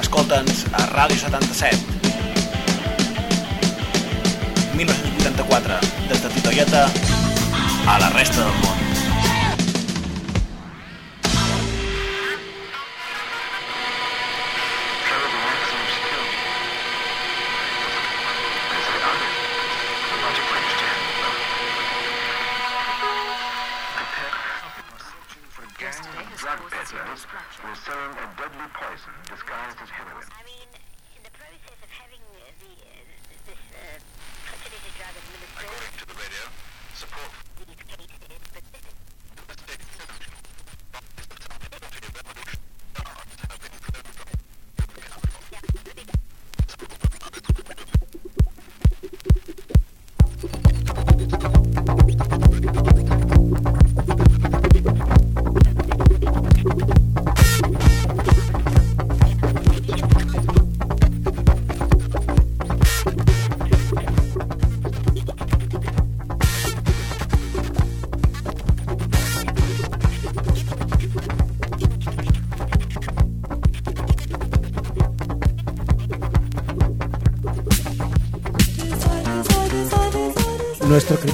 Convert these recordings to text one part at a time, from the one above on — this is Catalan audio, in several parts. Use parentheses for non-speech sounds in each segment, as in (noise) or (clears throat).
escolta'ns a Ràdio 77. 1984, des de Titoieta a la resta del món.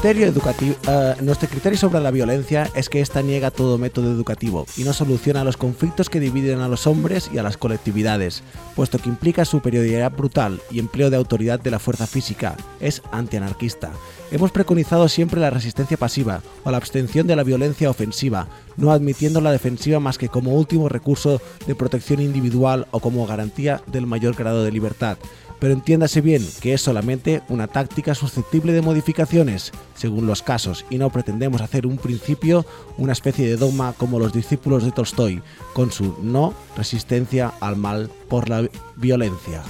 Criterio, educativo, eh, nuestro criterio sobre la violencia es que esta niega todo método educativo y no soluciona los conflictos que dividen a los hombres y a las colectividades, puesto que implica superioridad brutal y empleo de autoridad de la fuerza física. Es antianarquista. Hemos preconizado siempre la resistencia pasiva o la abstención de la violencia ofensiva, no admitiendo la defensiva más que como último recurso de protección individual o como garantía del mayor grado de libertad pero entiéndase bien que es solamente una táctica susceptible de modificaciones según los casos y no pretendemos hacer un principio, una especie de dogma como los discípulos de Tolstoy, con su no resistencia al mal por la violencia.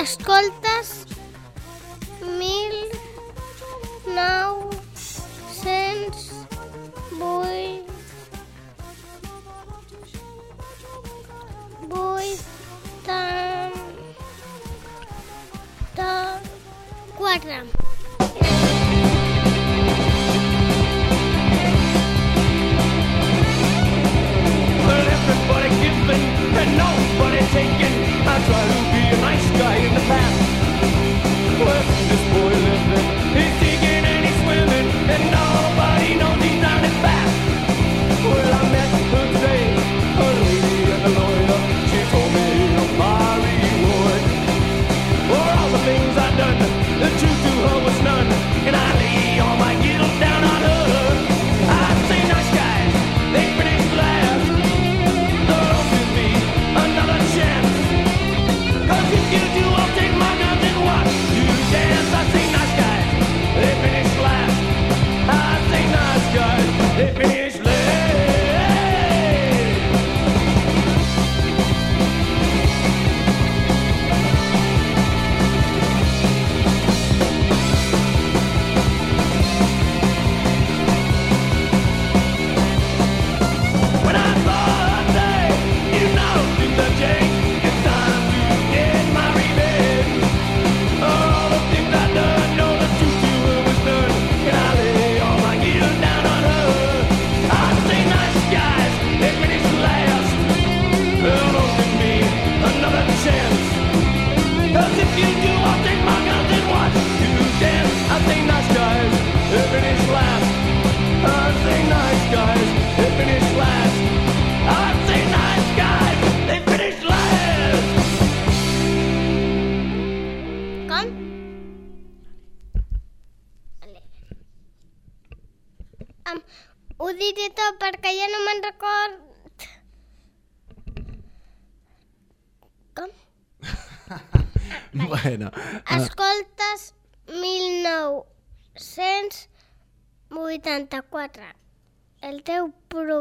Escoltes 1908 vuitanta-quatre. Well, everybody giving and nobody taking. I try to be a nice guy in the past. Well, this boy living,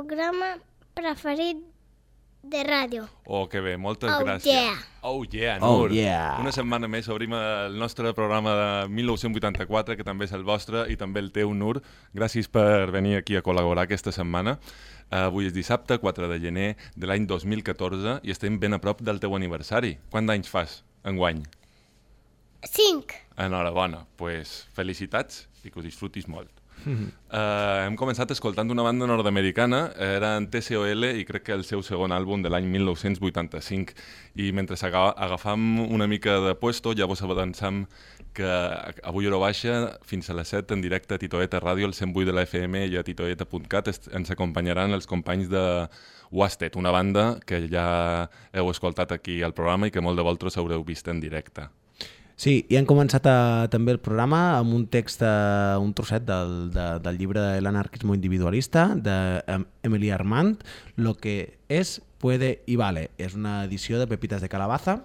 programa preferit de ràdio. Oh, que bé, moltes Oh, gràcies. yeah. Oh, yeah, Oh, Nur. yeah. Una setmana més obrim el nostre programa de 1984, que també és el vostre i també el teu, Nur. Gràcies per venir aquí a col·laborar aquesta setmana. Uh, avui és dissabte, 4 de gener de l'any 2014 i estem ben a prop del teu aniversari. Quants anys fas, enguany? Cinc. Enhorabona, pues, felicitats i que ho disfrutis molt. Uh, hem començat escoltant una banda nord-americana, eren TCOL i crec que el seu segon àlbum de l'any 1985 i mentre aga- agafam una mica de puesto ja vos avancem que avui hora baixa fins a les 7 en directe a Titoeta Ràdio, al 108 de la FM i a titoeta.cat ens acompanyaran els companys de Wasted, una banda que ja heu escoltat aquí al programa i que molt de vosaltres haureu vist en directe. Sí, i hem començat a, també el programa amb un text, eh, un trosset del, de, del llibre de l'anarquismo individualista d'Emily Armand, Lo que es, puede y vale. És una edició de Pepitas de Calabaza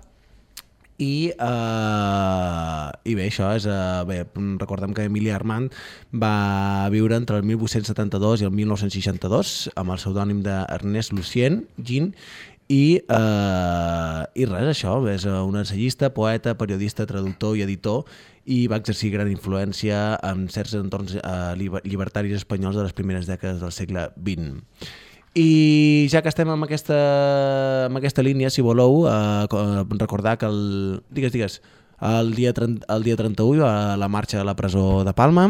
i, eh, i bé, això és... Eh, bé, recordem que Emily Armand va viure entre el 1872 i el 1962 amb el pseudònim d'Ernest Lucien, Gin, i, eh, i res, això, és un ensayista, poeta, periodista, traductor i editor i va exercir gran influència en certs entorns eh, liber- llibertaris espanyols de les primeres dècades del segle XX. I ja que estem amb aquesta, amb aquesta línia, si voleu, eh, co- recordar que el... Digues, digues. El dia, 30, el dia 31 a la marxa a la presó de Palma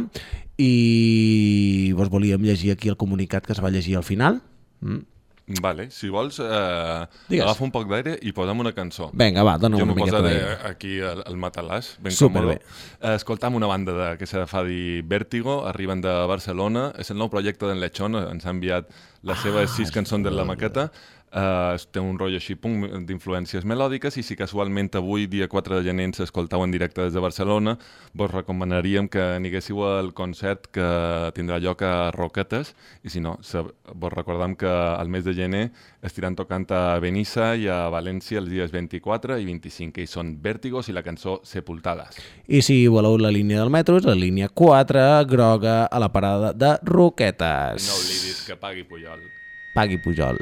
i vos volíem llegir aquí el comunicat que es va llegir al final. Mm? Vale, si vols, eh, Digues. agafa un poc d'aire i posa'm una cançó. Vinga, va, dona una m'ho miqueta posaré d'aire. aquí al, al matalàs, ben Superbé. còmode. Eh, escoltam una banda de, que se fa dir Vértigo, arriben de Barcelona, és el nou projecte d'en Lechón, ens ha enviat les seves sis cançons de la maqueta, eh, té un rotllo així d'influències melòdiques i si casualment avui, dia 4 de gener, ens escoltau en directe des de Barcelona, vos recomanaríem que aniguéssiu al concert que tindrà lloc a Roquetes i si no, se, vos recordam que al mes de gener estiran tocant a Benissa i a València els dies 24 i 25, que hi són Vèrtigos i la cançó Sepultades. I si voleu la línia del metro, és la línia 4, groga, a la parada de Roquetes. No oblidis que pagui Puyol. Pagui Pujol.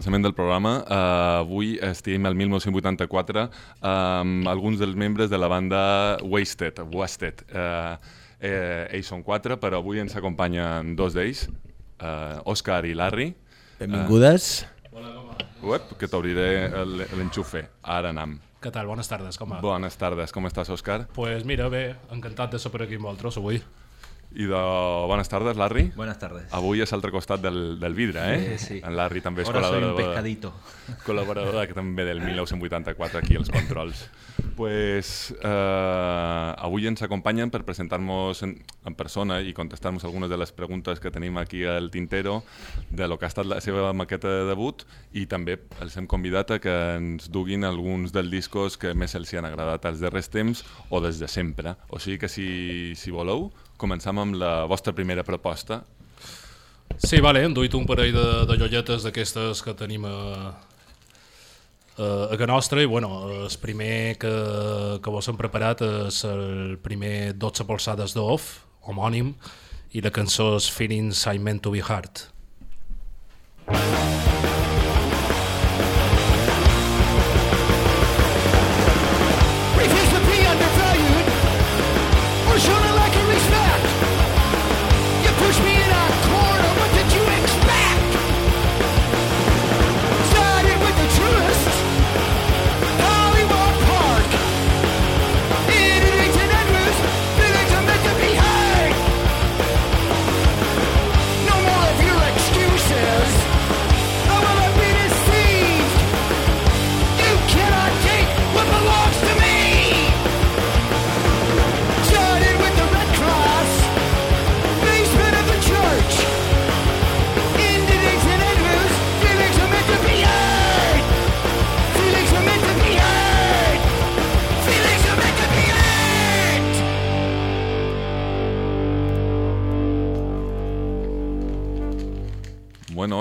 Començament del programa, eh, avui estem al 1984 amb alguns dels membres de la banda Wasted, Wasted. Eh, eh, ells són quatre, però avui ens acompanyen dos d'ells, eh, Òscar i Larry. Benvingudes. Uep, que t'obriré el- l'enxufe. Ara anam. Què tal? Bones tardes, com va? Bones tardes, com estàs, Òscar? pues mira, bé, encantat de ser per aquí amb vosaltres avui. I de bones tardes, Larry. Buenas tardes. Avui és l'altre costat del, del vidre, eh? Sí, sí. En Larry també és Ahora soy un col·laborador, pescadito. (laughs) col·laborador que també del 1984 aquí als controls. pues, eh, avui ens acompanyen per presentar-nos en, en persona i contestar-nos algunes de les preguntes que tenim aquí al Tintero de lo que ha estat la seva maqueta de debut i també els hem convidat a que ens duguin alguns dels discos que més els hi han agradat als darrers temps o des de sempre. O sigui que si, si voleu, començam amb la vostra primera proposta. Sí, vale, hem duit un parell de, de llolletes d'aquestes que tenim a, a, a nostra i bueno, el primer que, que vos hem preparat és el primer 12 polsades d'off, homònim, i la cançó és Feelings I Meant to Be Hard. Refuse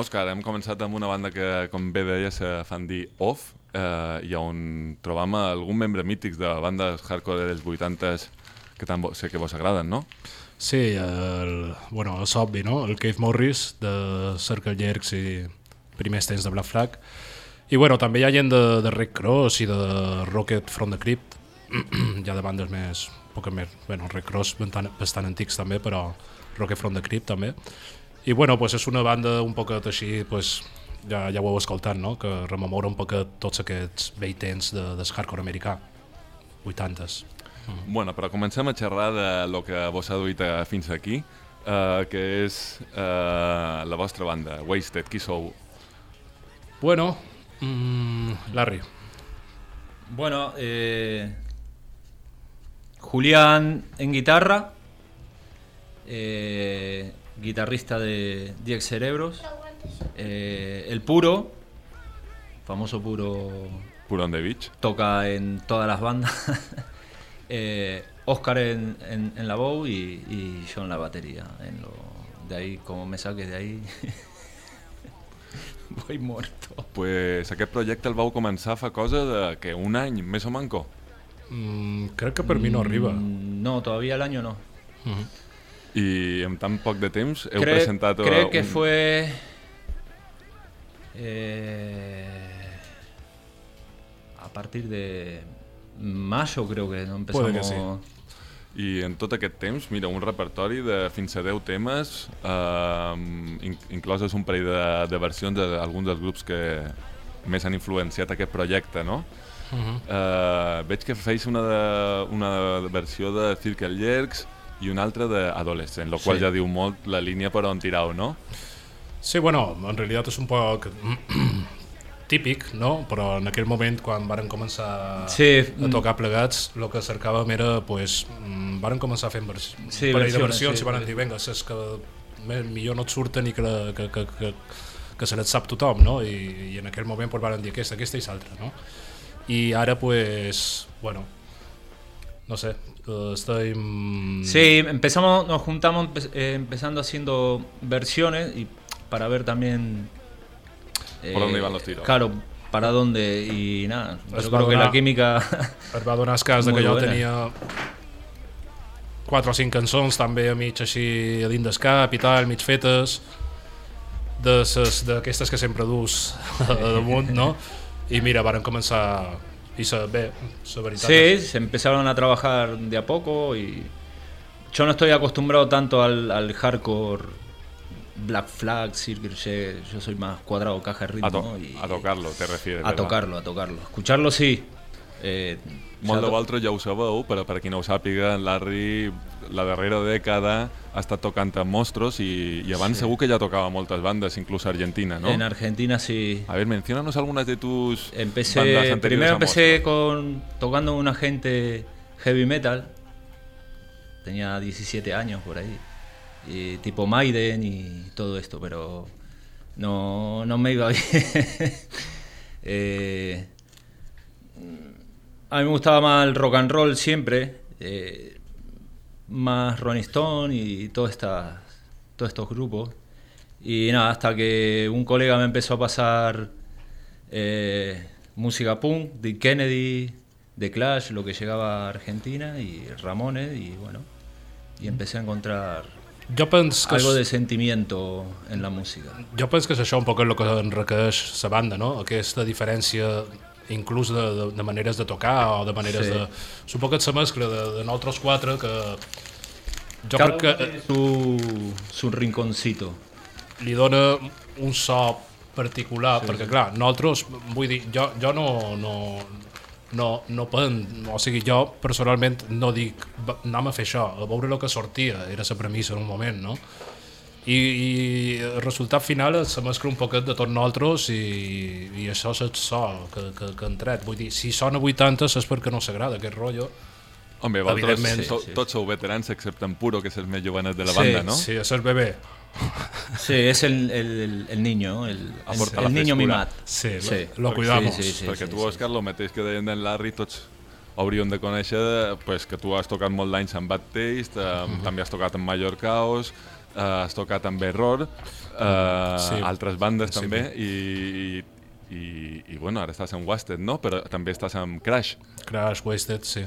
Òscar, hem començat amb una banda que, com bé deia, se fan dir Off, eh, i on trobam algun membre mítics de bandes hardcore dels 80s que tant sé que vos agraden, no? Sí, el, bueno, és obvi, no? El Keith Morris de Circle Jerks i primers temps de Black Flag. I bueno, també hi ha gent de, de Red Cross i de Rocket from the Crypt, (clears throat) ja de bandes més, poc més, bueno, Red Cross bastant, bastant antics també, però Rocket from the Crypt també. I bueno, pues és una banda un poquet així, pues, ja, ja ho heu escoltat, no? que rememora un poquet tots aquests vell temps de, del hardcore americà, 80s. Bueno, però comencem a xerrar de lo que vos ha duit fins aquí, eh, que és eh, la vostra banda, Wasted. Qui sou? Bueno, mm, Larry. Bueno, eh, Julián en guitarra, eh, guitarrista de Diez Cerebros, eh, el Puro, famoso Puro, Puro on the Beach. toca en todas las bandas, (laughs) eh, Oscar en, en- en la bow y, y yo en la batería. En lo, de ahí, como me saques de ahí, (laughs) voy muerto. Pues aquest projecte el vau començar fa cosa de que un any, més o manco. Mm, crec que per mi no arriba. Mm, No, todavía el año no. I en tan poc de temps heu Creo, presentat... creo un- que fue. eh, a partir de mayo, creo que no empezamos. Puede que sí. I en tot aquest temps, mira, un repertori de fins a 10 temes, eh, in incloses un parell de, de versions d'alguns dels grups que més han influenciat aquest projecte, no? Uh Mhm. -huh. eh, veig que feis una, de, una versió de Circle Jerks i una altra d'Adolescent, el qual Sí. ja diu molt la línia per on tirau, no? Sí, bueno, en realitat és un poc (clears throat) típic, no? Però en aquell moment, quan varen començar Sí, a tocar plegats, el que cercàvem era, pues, mm, varen començar fent vers Sí, un parell de versions sí. i varen dir, vinga, és que millor no et surten i que, que, que, que, que se les sap tothom, no? I, i en aquell moment pues, varen dir aquesta, aquesta i l'altra, no? I ara, pues, bueno, no sé, estoy... Sí, empezamos, nos juntamos eh, empezando haciendo versiones y para ver también. eh, Por dónde iban los tiros. Claro, para dónde y nada. Es Yo creo que donar- la química. (laughs) es va donar que jo bona. tenia quatre o cinc cançons també a mig així a dins del cap i tal, mig fetes d'aquestes que sempre dus (laughs) damunt, no? I mira, varen començar la veritat sí, se empezaron a trabajar de a poco y. Yo no estoy acostumbrado tanto al, al hardcore Black Flag, Circle yo soy más cuadrado, caja de ritmo. A, to y- a tocarlo, te refieres, a ¿verdad? tocarlo, a tocarlo. Escucharlo sí, Eh, Molt de vosaltres ja ho sabeu, però per a qui no ho sàpiga, en Larry la darrera dècada ha estat tocant amb Monstros i, i abans Sí. segur que ja tocava a moltes bandes, inclús a Argentina, ¿no? En Argentina sí. A ver, menciónanos algunas de tus Empecé, bandas anteriores primero empecé con tocando una gente heavy metal. Tenía 17 años por ahí. Y tipo Maiden y todo esto, pero no, no me iba (laughs) bien. Eh, a mí me gustaba más el rock and roll siempre. eh, más Ronnie Stone y todas estas, todos estos grupos. Y nada, hasta que un colega me empezó a pasar eh, música punk, de Kennedy, de Clash, lo que llegaba a Argentina, y Ramones, y bueno, y empecé a encontrar Jo que, algo de sentimiento en la música. jo penso que és això un poc el que enriqueix la banda, no? Aquesta diferència inclús de, de, de maneres de tocar o de maneres Sí. de... Suposo que és la mescla de, de nosaltres quatre que jo Cada crec que su, su rinconcito. li dona un so particular, sí, perquè clar, nosaltres, vull dir, jo, jo no, no, no, no poden, o sigui, jo personalment no dic, "Va, anem a fer això, a veure el que sortia, era la premissa en un moment, no? I, i el resultat final és la mescla un poquet de tots nosaltres i, i això és el so que, que, que han tret. Vull dir, si sona 80 és perquè no s'agrada aquest rotllo. Hombre, vosaltres Evidentment, sou, sí, sí. tots sou veterans, excepte en Puro, que és el més jovenet de la Sí, banda, no? Sí, és el bebè. Sí, es el, el- el niño, el, Aporta el la niño mimat. Sí, lo- Sí. lo cuidamos. Sí, sí, sí, Perquè sí, tu, sí. Òscar, el mateix que deien d'en Larry, tots hauríem de conèixer pues, que tu has tocat molt d'anys amb Bad Taste, eh, Mhm. també has tocat amb Mallorcaos, eh, has tocat amb Error, eh, Sí. altres bandes Sí. també, i, i, i bueno, ara estàs amb Wasted, no? Però també estàs amb Crash. Crash, Wasted, sí.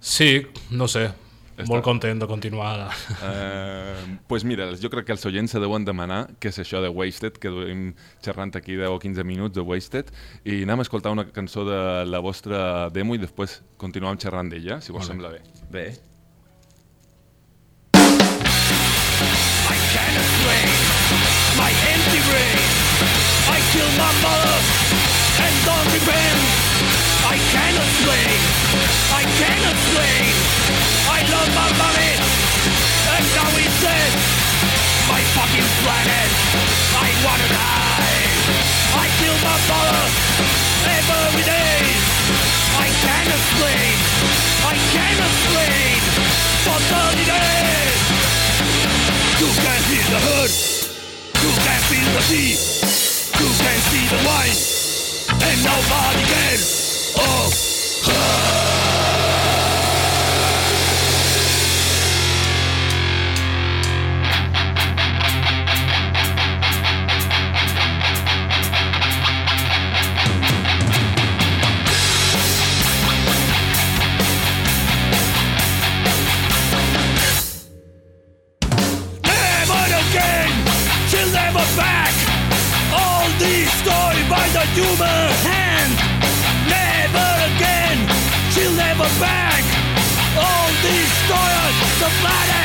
Sí, no sé, Està- molt content de continuar. Eh, pues mira, jo crec que els oients se deuen demanar què és això de Wasted, que duem xerrant aquí 10 o 15 minuts de Wasted, i anem a escoltar una cançó de la vostra demo i després continuem xerrant d'ella, si vos sembla bé. Ve. My empty brain. I killed my mother and don't repent. I can't explain. I can't explain. I love my mommy and now it's dead. My fucking planet. I wanna die. I kill my mother every day. I can't explain. I can't explain. For 30 days. You can feel the hurt. Feel the beat. You can see the wine. And nobody can. Oh. Never somebody.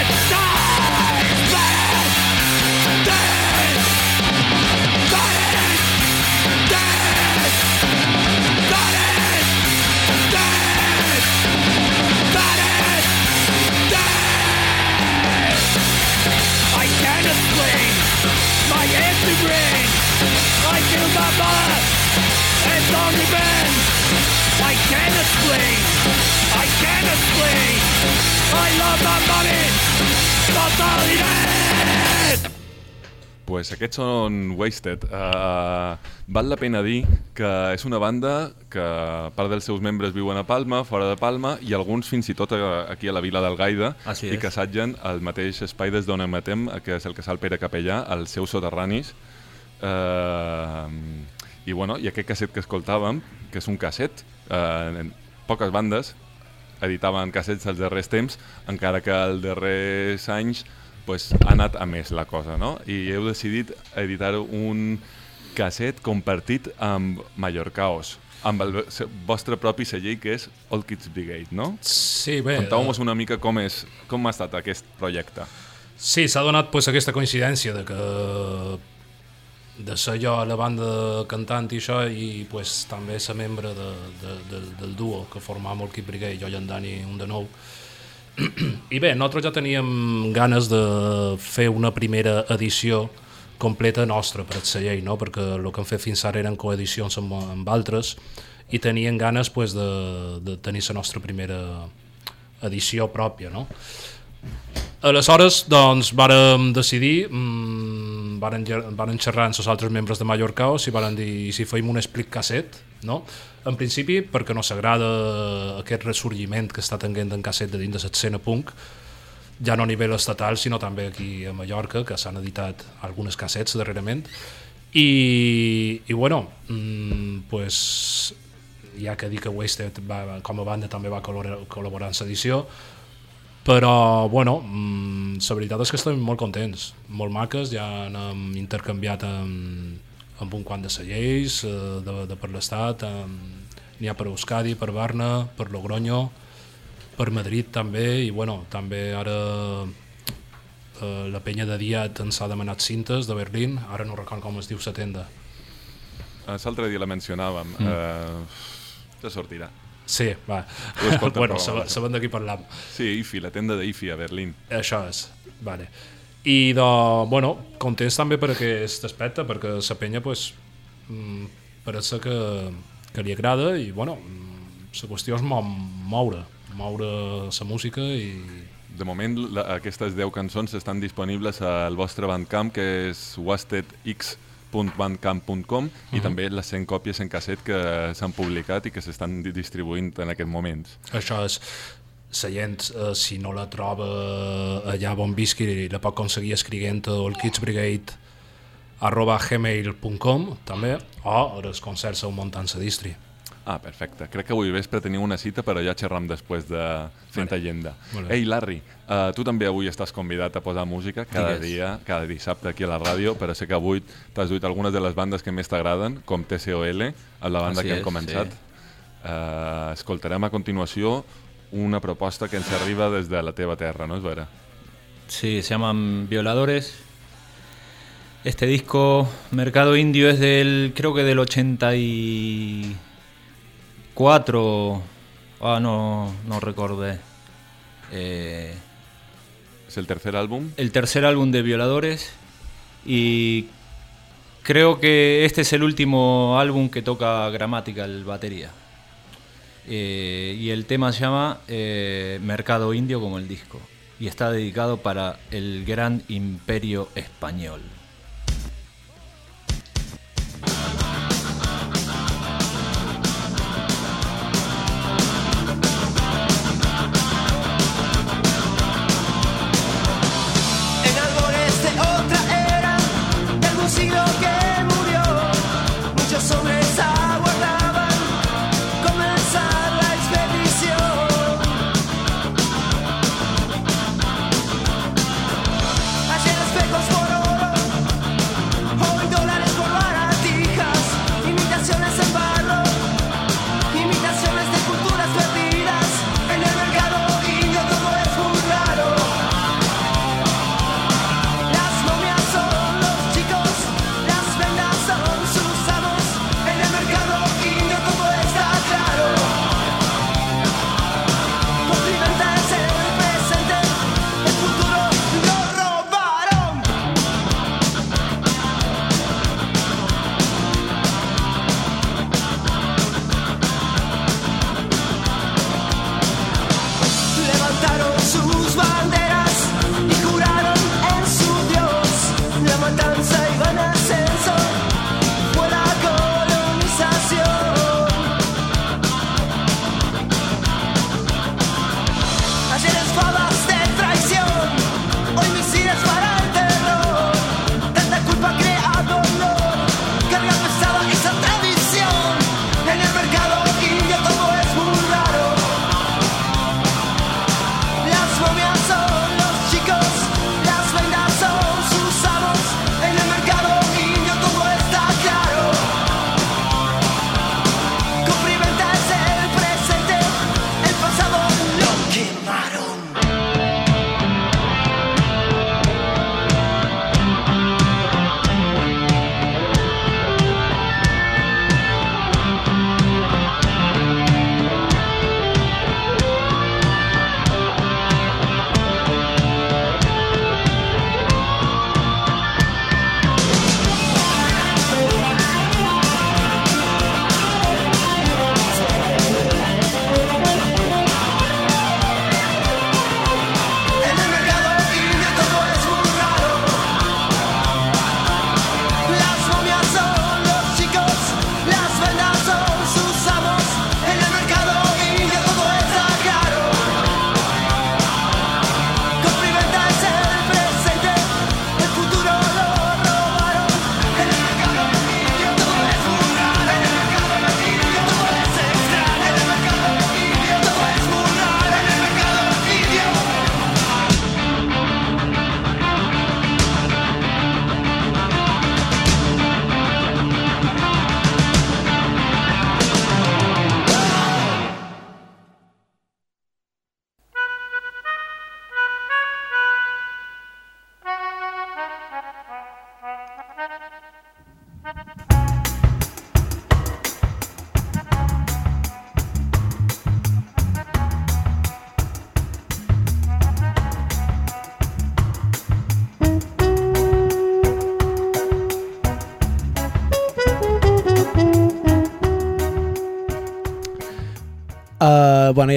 I love my money. Totally dead. Pues aquests són Wasted. Uh, val la pena dir que és una banda que part dels seus membres viuen a Palma, fora de Palma, i alguns fins i tot aquí a la vila d'Algaida, i que assetgen el mateix espai des d'on emetem, que és el casal Pere Capellà, als seus soterranis. Uh, I bueno, i aquest casset que escoltàvem, que és un casset, uh, poques bandes editaven cassets els darrers temps, encara que els darrers anys pues, ha anat a més la cosa, no? I heu decidit editar un casset compartit amb Mallorcaos, amb el vostre propi celler, que és All Kids Brigade, no? Sí, bé... Contau-nos una mica com, és, com ha estat aquest projecte. Sí, s'ha donat pues, aquesta coincidència de que de ser jo a la banda cantant i això, i pues, també ser membre de, de, de, del duo que formàvem el Kid Brigade, jo i en Dani, un de nou. (clears throat) I bé, nosaltres ja teníem ganes de fer una primera edició completa nostra per el celler, no? perquè el que hem fet fins ara eren coedicions amb, amb altres i tenien ganes pues, de, de tenir la nostra primera edició pròpia. No? Aleshores, doncs, vàrem decidir, mmm, varen, xerrar amb els altres membres de Mallorcaos i varen dir "I si feim un split casset, no? En principi, perquè no s'agrada aquest ressorgiment que està tenint en casset de dins de l'escena punk, ja no a nivell estatal, sinó també aquí a Mallorca, que s'han editat algunes cassets darrerament. I, i bueno, mmm, pues, ja que dic que Wasted va, com a banda també va col·laborar, en l'edició, però bueno, mm, la veritat és que estem molt contents, molt maques, ja hem intercanviat amb, amb un quant de cellers eh, de, de per l'estat, n'hi ha per Euskadi, per Barna, per Logroño, per Madrid també, i bueno, també ara eh, la penya de Diat ens ha demanat cintes de Berlín, ara no recordo com es diu la tenda. Eh, L'altre dia la mencionàvem. Mm. Eh, ja sortirà. Sí, va. (laughs) Bueno, però- saben, saben de qui parlam. Sí, IFI, la tenda d'IFI a Berlín. Això és, vale. I de, bueno, contents també per aquest aspecte, perquè la penya, pues, mm, parece que, que li agrada i, bueno, mm, la qüestió és mo moure, moure la música i... De moment, la, aquestes 10 cançons estan disponibles al vostre Bandcamp, que és wastedx.bandcamp.com i Mhm. també les 100 còpies en casset que s'han publicat i que s'estan di- distribuint en aquests moments. Això és, la gent, eh, si no la troba allà on visqui, la pot aconseguir escrivint al kidsbrigade arroba gmail.com també, o els concerts on muntant la distri. Ah, perfecte. Crec que avui vespre teniu una cita, però ja xerram després de fent Vale. agenda. Ei, Larry, uh, tu també avui estàs convidat a posar música cada Digues. dia, cada dissabte aquí a la ràdio, però sé que avui t'has duit algunes de les bandes que més t'agraden, com TCOL, la banda Així que hem és, començat. sí. Uh, escoltarem a continuació una proposta que ens arriba des de la teva terra, no és vera? Sí, se llaman Violadores. Este disco, Mercado Indio, es del, creo que del 84. Ah, no, no recordé. Eh, És el tercer àlbum? el tercer álbum de Violadores. Y creo que este es el último álbum que toca Grammatical batería. Eh, y el tema se llama eh, Mercado Indio como el disco. Y está dedicado para el gran imperio español.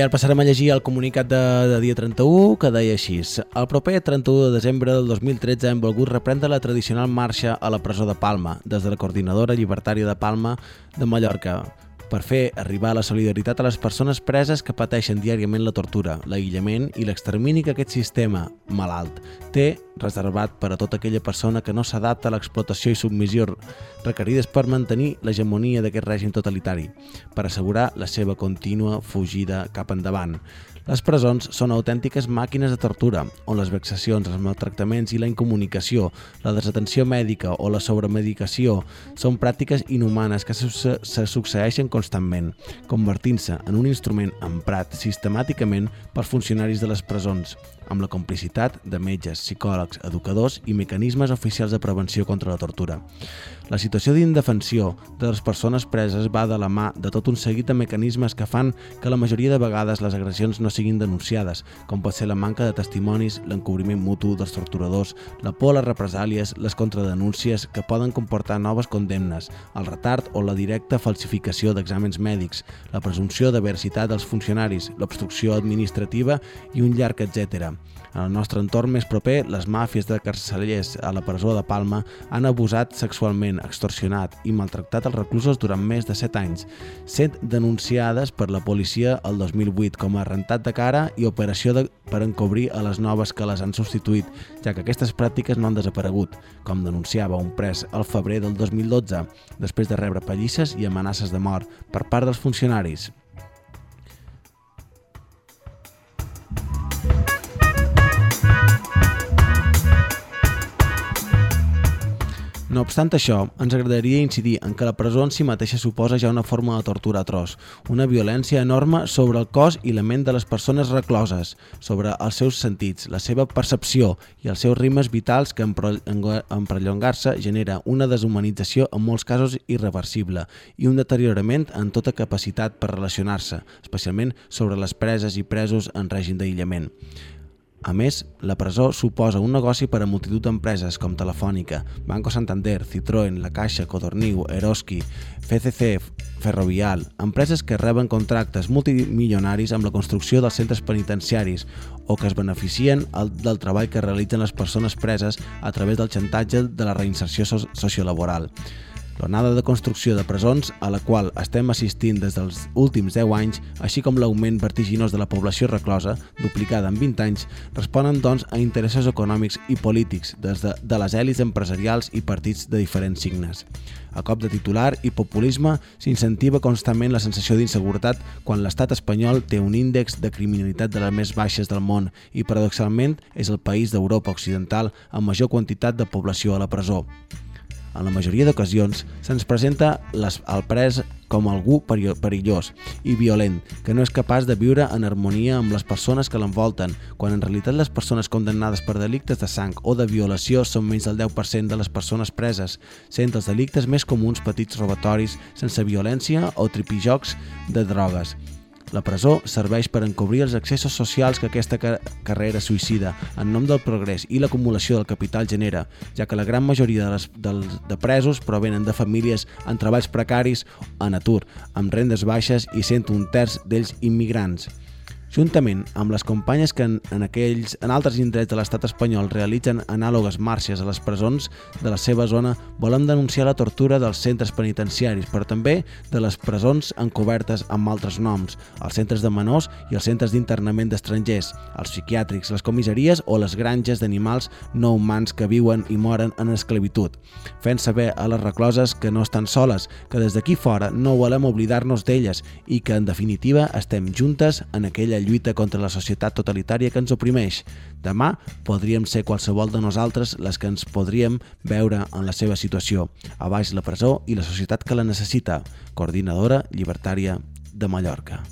Ara passarem a llegir el comunicat de, de dia 31, que deia així. El proper 31 de desembre del 2013 hem volgut reprendre la tradicional marxa a la presó de Palma, des de la Coordinadora Llibertària de Palma de Mallorca, per fer arribar la solidaritat a les persones preses que pateixen diàriament la tortura, l'aïllament i l'extermini que aquest sistema malalt té reservat per a tota aquella persona que no s'adapta a l'explotació i submissió requerides per mantenir l'hegemonia d'aquest règim totalitari, per assegurar la seva contínua fugida cap endavant. Les presons són autèntiques màquines de tortura, on les vexacions, els maltractaments i la incomunicació, la desatenció mèdica o la sobremedicació són pràctiques inhumanes que se, se succeeixen constantment, convertint-se en un instrument emprat sistemàticament pels funcionaris de les presons, amb la complicitat de metges, psicòlegs, educadors i mecanismes oficials de prevenció contra la tortura. La situació d'indefensió de les persones preses va de la mà de tot un seguit de mecanismes que fan que la majoria de vegades les agressions no siguin denunciades, com pot ser la manca de testimonis, l'encobriment mutu dels torturadors, la por a les represàlies, les contradenúncies que poden comportar noves condemnes, el retard o la directa falsificació d'exàmens mèdics, la presumpció de veracitat dels funcionaris, l'obstrucció administrativa i un llarg etc. En el nostre entorn més proper, les màfies de carcellers a la presó de Palma han abusat sexualment, extorsionat i maltractat els reclusos durant més de 7 anys, sent denunciades per la policia el 2008 com a rentat de cara i operació de, per encobrir a les noves que les han substituït, ja que aquestes pràctiques no han desaparegut, com denunciava un pres al febrer del 2012, després de rebre pallisses i amenaces de mort per part dels funcionaris. No obstant això, ens agradaria incidir en que la presó en si mateixa suposa ja una forma de tortura atroç, una violència enorme sobre el cos i la ment de les persones recloses, sobre els seus sentits, la seva percepció i els seus ritmes vitals que en prellongar-se genera una deshumanització en molts casos irreversible i un deteriorament en tota capacitat per relacionar-se, especialment sobre les preses i presos en règim d'aïllament. A més, la presó suposa un negoci per a multitud d'empreses com Telefònica, Banco Santander, Citroën, La Caixa, Codorniu, Eroski, FCC, Ferrovial, empreses que reben contractes multimilionaris amb la construcció dels centres penitenciaris o que es beneficien el- del treball que realitzen les persones preses a través del xantatge de la reinserció so sociolaboral. L'onada de construcció de presons, a la qual estem assistint des dels últims 10 anys, així com l'augment vertiginós de la població reclosa, duplicada en 20 anys, responen, doncs, a interessos econòmics i polítics des de, de les èlits empresarials i partits de diferents signes. A cop de titular i populisme s'incentiva constantment la sensació d'inseguretat quan l'estat espanyol té un índex de criminalitat de les més baixes del món i, paradoxalment, és el país d'Europa Occidental amb major quantitat de població a la presó. En la majoria d'ocasions se'ns presenta les, el pres com algú peri- perillós i violent, que no és capaç de viure en harmonia amb les persones que l'envolten, quan en realitat les persones condemnades per delictes de sang o de violació són menys del 10% de les persones preses, sent els delictes més comuns petits robatoris sense violència o tripijocs de drogues. La presó serveix per encobrir els excessos socials que aquesta ca carrera suïcida en nom del progrés i l'acumulació del capital genera, ja que la gran majoria de, les, dels, de presos provenen de famílies en treballs precaris en atur, amb rendes baixes i sent un terç d'ells immigrants. Juntament amb les companyes que en, en, aquells, en altres indrets de l'estat espanyol realitzen anàlogues marxes a les presons de la seva zona, volem denunciar la tortura dels centres penitenciaris, però també de les presons encobertes amb altres noms, els centres de menors i els centres d'internament d'estrangers, els psiquiàtrics, les comissaries o les granges d'animals no humans que viuen i moren en esclavitud, fent saber a les recloses que no estan soles, que des d'aquí fora no volem oblidar-nos d'elles i que, en definitiva, estem juntes en aquella lluita contra la societat totalitària que ens oprimeix. Demà podríem ser qualsevol de nosaltres les que ens podríem veure en la seva situació, a baix la presó i la societat que la necessita. Coordinadora Llibertària de Mallorca.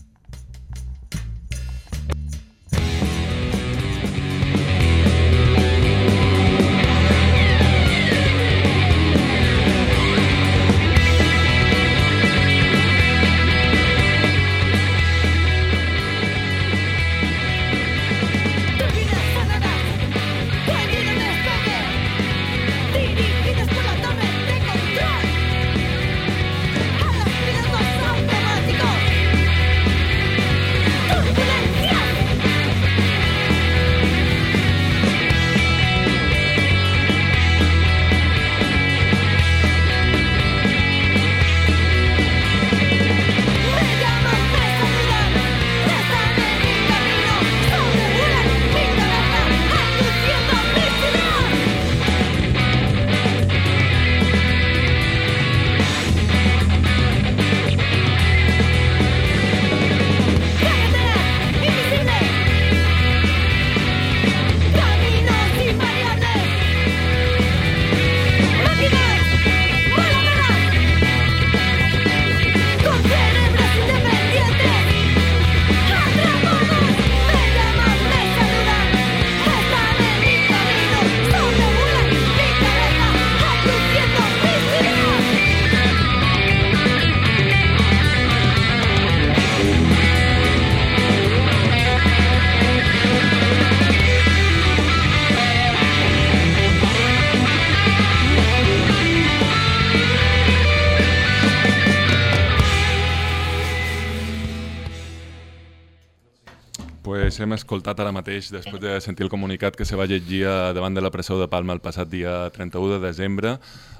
Pues hem escoltat ara mateix, després de sentir el comunicat que se va llegir davant de la presó de Palma el passat dia 31 de desembre,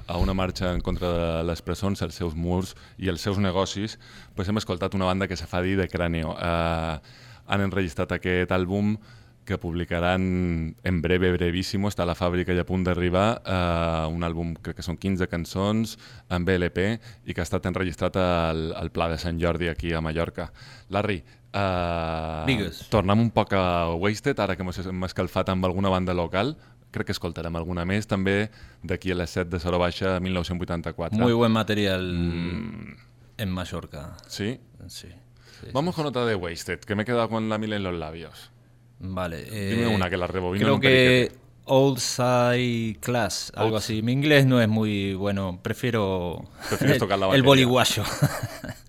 a una marxa en contra de les presons, els seus murs i els seus negocis, pues hem escoltat una banda que se fa dir de Cráneo. Uh, han enregistrat aquest àlbum que publicaran en breve, brevíssim, està a la fàbrica i a punt d'arribar, uh, un àlbum crec que són 15 cançons amb LP i que ha estat enregistrat al, al Pla de Sant Jordi aquí a Mallorca. Larry, uh, Digues. tornem un poc a Wasted, ara que m'he escalfat amb alguna banda local, crec que escoltarem alguna més, també d'aquí a les 7 de Sora Baixa 1984. Muy buen material en Mallorca. ¿Sí? Sí. sí, Vamos con otra de Wasted, que me he quedado con la mil en los labios. Vale. Dime una que la rebobine en Creo que. Old Side Class, algo Old- así. Mi inglés no es muy bueno, prefiero Prefieres tocar la (laughs) el (laughs)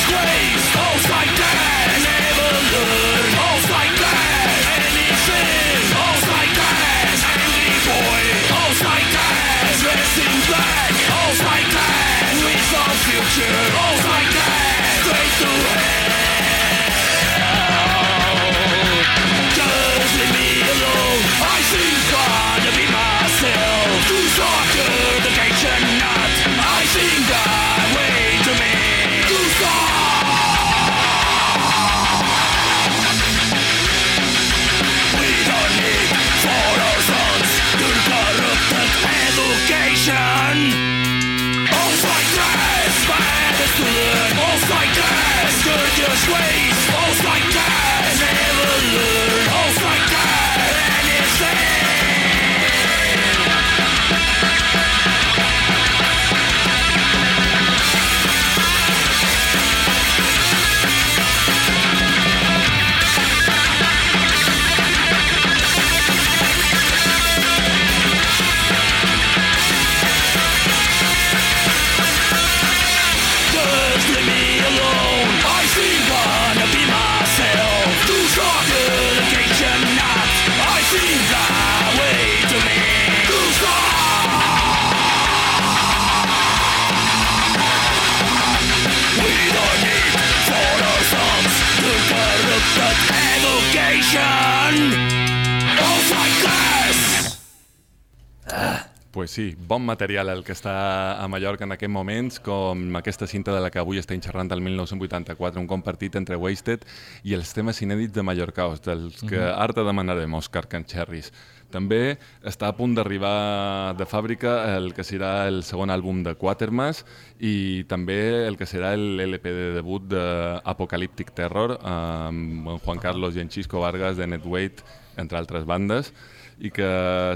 disgrace Sway. Pues sí, bon material el que està a Mallorca en aquests moments, com aquesta cinta de la que avui estem xerrant del 1984, un compartit entre Wasted i els temes inèdits de Mallorcaos, dels que Mhm. ara te demanarem, Òscar Canxerris. També està a punt d'arribar de fàbrica el que serà el segon àlbum de Quatermass i també el que serà el LP de debut d'Apocalyptic Terror amb Juan Carlos i en Xisco Vargas de Netweight, entre altres bandes, i que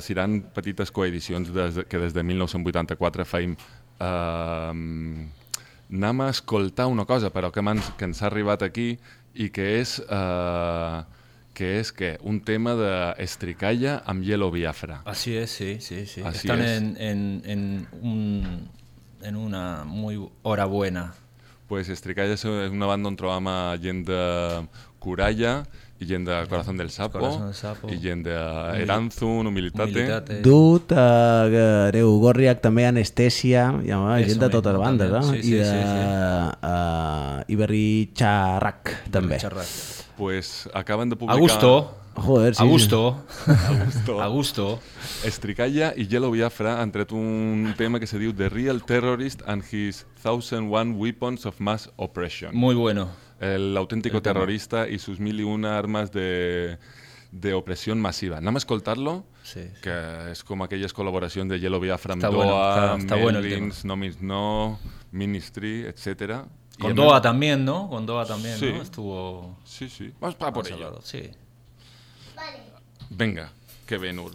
seran petites coedicions des de, que des de 1984 feim. Uh, anem a escoltar una cosa, però que, que ens ha arribat aquí i que és... Uh, que és que un tema d'Estricalla amb Yellow Biafra. Así es, sí, sí, sí. Así Están es. en, en, en, un, en una muy hora buena. Pues Estricalla és una banda on trobam gent de Curalla i gent de Corazón del Sapo, Corazón del Sapo. i gent de Eranzun, Humilitate. Humilitate. Dut, uh, Greu Gorriak, també Anestèsia, hi ha Eso gent de totes bandes, no? Sí, sí, I de sí, sí. Uh, Iberri Xarrac, també. Charrac. Pues acaben de publicar... A gusto. Joder, sí. A gusto. A gusto. A (laughs) gusto. Estricalla i Yellow Biafra han tret un tema que se diu The Real Terrorist and His 1001 Weapons of Mass Oppression. Muy bueno. El auténtico El tema. terrorista y sus mil y una armas de, de opresión masiva. Anem a escoltar-lo, Sí, sí. que és com aquelles col·laboracions de Yellow Biafra amb Està bueno, el Merlins, No Means No, Ministry, etc. Con Doa también, ¿no? Con Doa también, Sí. ¿no? Estuvo... Sí, sí. Vamos para por Vamos ello. Sí. Venga, que ben Ur.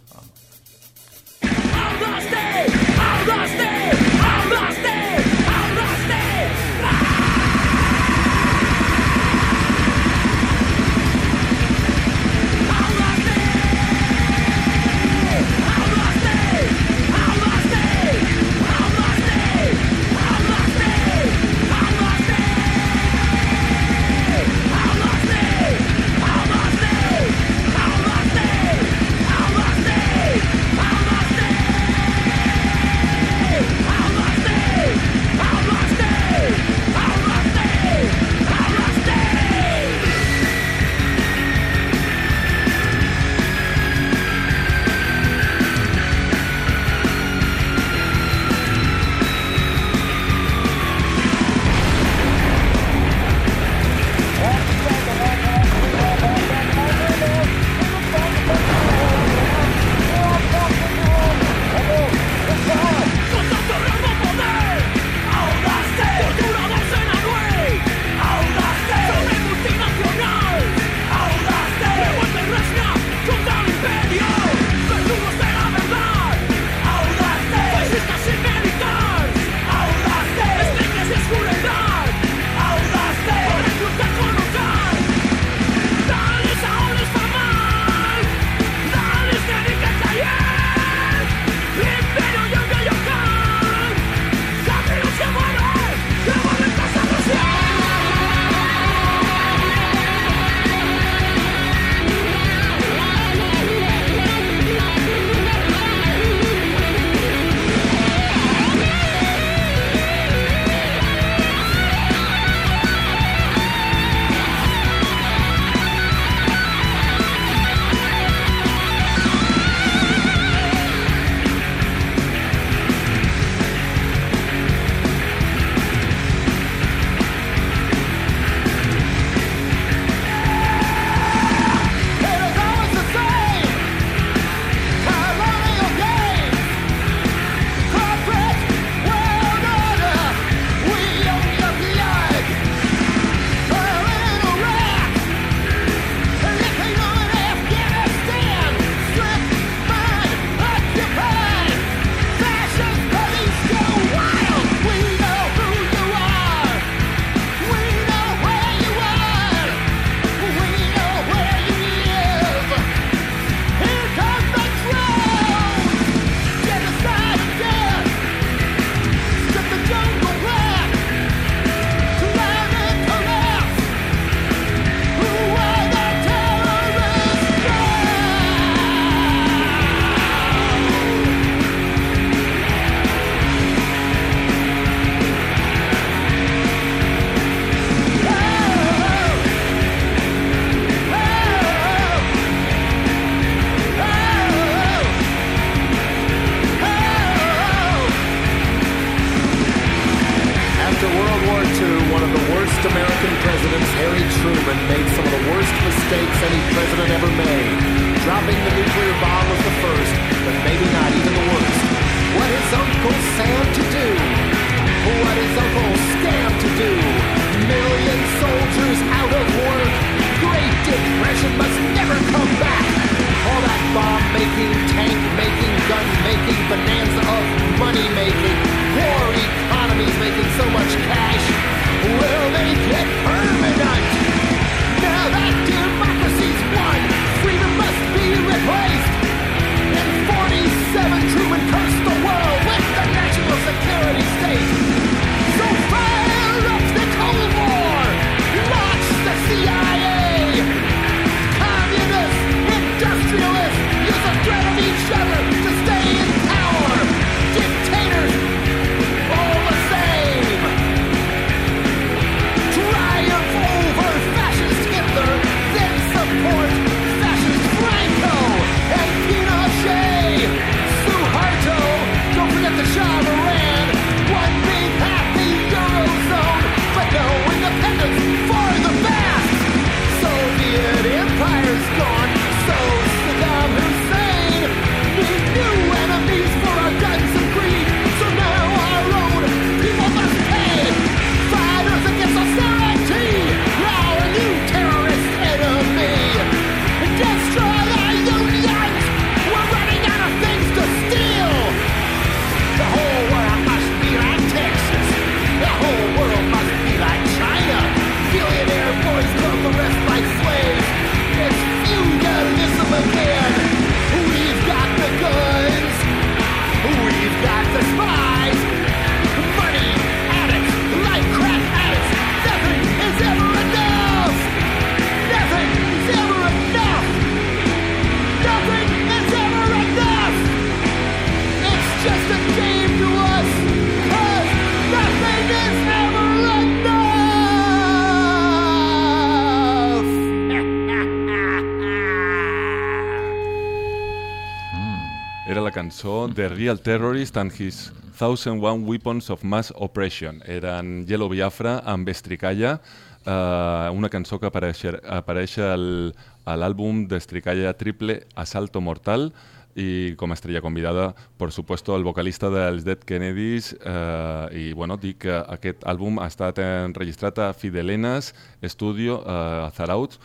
The Real Terrorist and His 1001 Weapons of Mass Oppression. Eren Yellow Biafra amb Estricalla, eh, una cançó que apareix, apareix al- a l'àlbum d'Estricalla triple Asalto Mortal i com a estrella convidada, por supuesto, el vocalista dels Dead Kennedys eh, i bueno, dic que aquest àlbum ha estat enregistrat a Fidelenas Studio eh, a Zarautz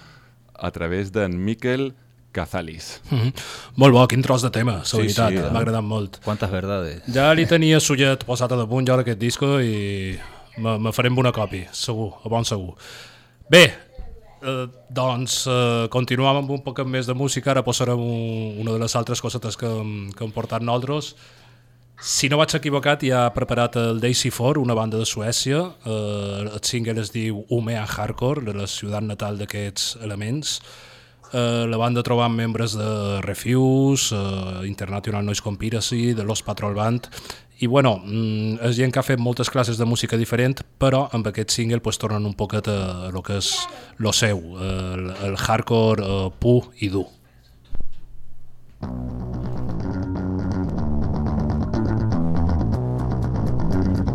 a través d'en Miquel Cazalis. Mhm. Molt bo, quin tros de tema, la Sí, veritat, sí, eh? m'ha agradat molt. Quantes verdades. Ja li tenia sullet posat a damunt jo d'aquest disco i me, me farem una còpia, segur, a bon segur. Bé, eh, doncs eh, continuam amb un poc més de música, ara posarem un, una de les altres cosetes que, que hem portat nosaltres. Si no vaig equivocat, ja ha preparat el Daisy 4, una banda de Suècia. Eh, el single es diu Umea Hardcore, de la ciutat natal d'aquests elements. Eh, la banda trobant membres de Refuse, eh, International Noise Conspiracy, de Los Patrol Band, i bueno, mm, és gent que ha fet moltes classes de música diferent, però amb aquest single pues, tornen un poquet a lo que és lo seu, el, el hardcore eh, pur i dur. Enough, enough,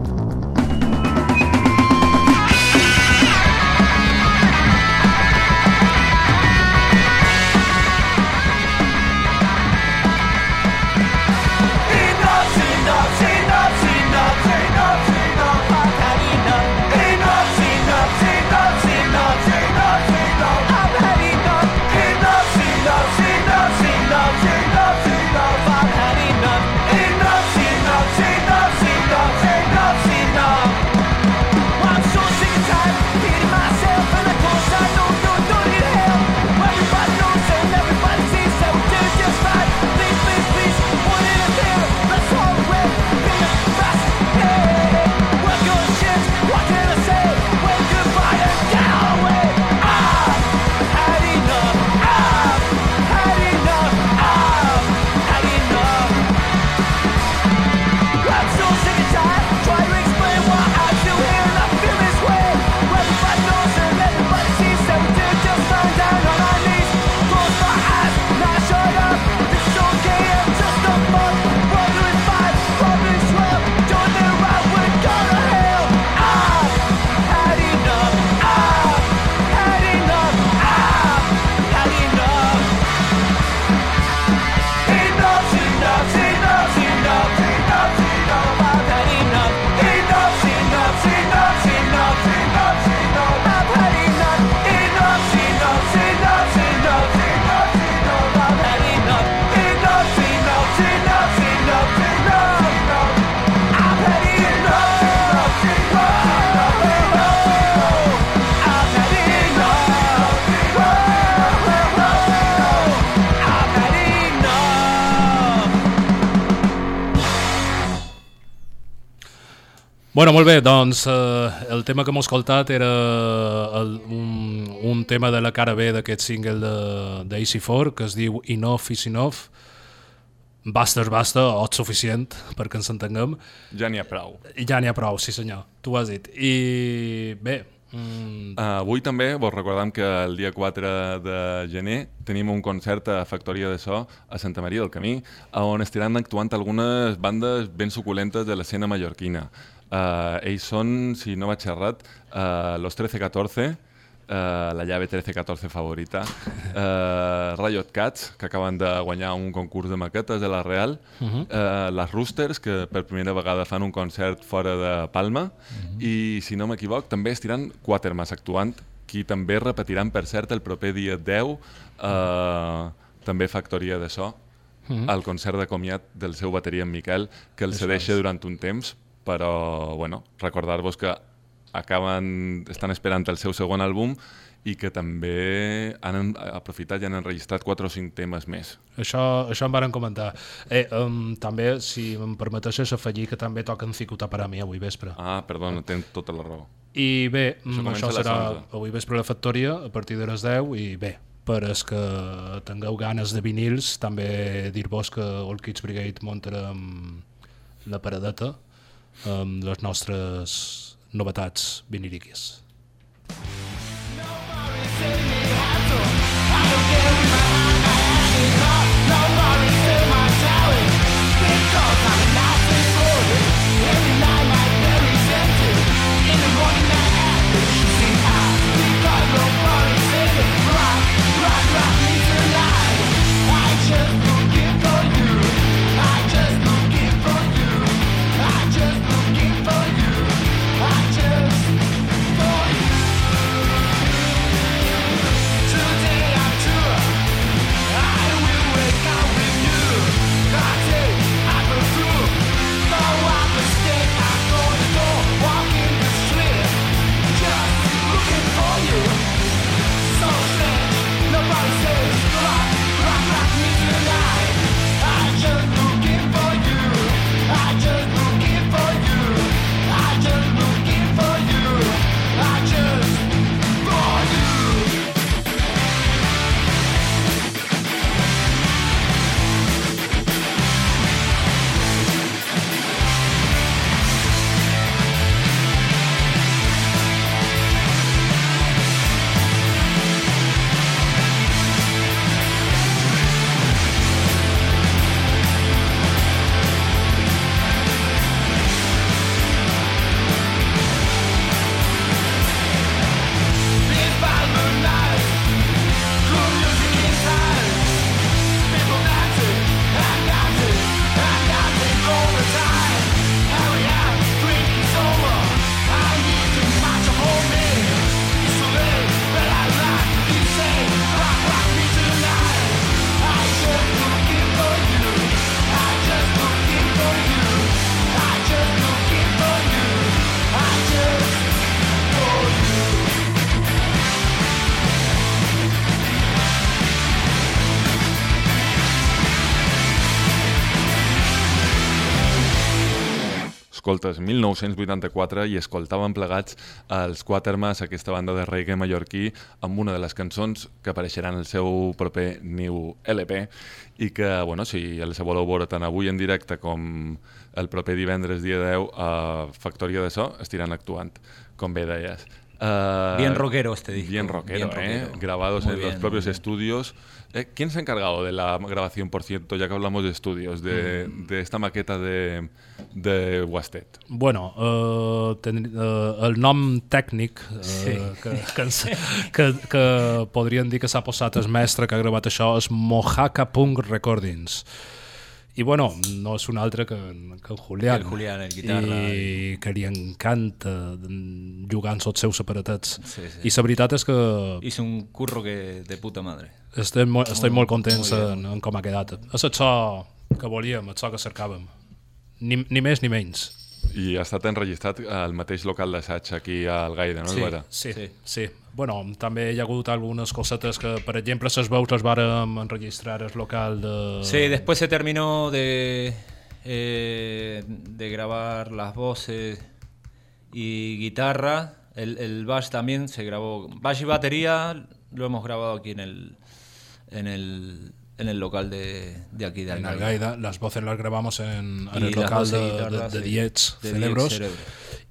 Bueno, molt bé, doncs eh, el tema que hem escoltat era el, un, un tema de la cara B d'aquest single de- d'AC4 que es diu Enough is Enough. Basta és basta, o és suficient, perquè ens entenguem. Ja n'hi ha prou. Ja n'hi ha prou, sí senyor, tu ho has dit. I bé, mm, Uh, avui també vos recordam que el dia 4 de gener tenim un concert a Factoria de So a Santa Maria del Camí, on estiran actuant algunes bandes ben suculentes de l'escena mallorquina. Uh, ells són, si no vaig errat, uh, Los 1314, uh, la llave 1314 favorita, uh, Riot Cats, que acaben de guanyar un concurs de maquetes de la Real, uh -huh. uh, les Roosters, que per primera vegada fan un concert fora de Palma, uh -huh. i, si no m'equivoc, també estiran Quatermass actuant, qui també repetiran, per cert, el proper dia 10, uh, també Factoria de So, uh -huh. al concert de comiat del seu bateria en Miquel, que el cedeixa durant un temps, però, bueno, recordar-vos que acaben, estan esperant el seu segon àlbum i que també han aprofitat i han enregistrat 4 o 5 temes més. això, això em varen comentar. Eh, um, també, si em permeteixes afegir que també toquen Cicuta per a mi avui vespre. Ah, perdona, tens tota la raó. I bé, Això això, comença això serà 11. avui vespre a la factoria a partir de les 10 i bé, per als que tingueu ganes de vinils també dir-vos que All Kids Brigade muntarem la paradeta amb les nostres novetats viniliques. Escoltes, 1984 i escoltàvem plegats els Quatermass, aquesta banda de reggae mallorquí, amb una de les cançons que apareixeran al seu proper New LP i que, bueno, si els voleu veure tant avui en directe com el proper divendres dia 10 a Factoria de So, estiran actuant, com bé deies. Uh, Bien rockero este disco, Bien rockero, bien ¿eh? rockero. Grabados Muy en los propios estudios. Eh, ¿Quién se ha encargado de la grabación, por cierto, ya que hablamos de estudios, de, Mm. de esta maqueta de, de Wasted? Bueno, uh, ten, uh, el nom tècnic uh, Sí. que, que, ens, que, que podríem dir que s'ha posat el mestre que ha gravat això és Mojaca Punk Recordings. I bueno, no és un altre que, que el Julián. El Julián, el guitarra. I que li encanta jugar amb els seus aparatats. Sí, sí. I la veritat és que Hizo un curro que de puta madre. estem, mo estem molt contents molt en, en com ha quedat. És el so que volíem, el so que cercàvem. Ni, ni més ni menys. I ha estat enregistrat al mateix local d'assaig aquí al Gaire, no? Sí, sí, sí, Sí. Bueno, també hi ha hagut algunes cosetes que, per exemple, les veus les vàrem enregistrar al local de... Sí, después se terminó de, eh, de grabar las voces y guitarra. El, el bass también se grabó. Bass y batería lo hemos grabado aquí en el, en el, en el local de, de aquí de En Algaida. Algaida, las voces las grabamos en, en Y el local voces y de, de, de sí. Diets De Cerebros. Diets Cerebro.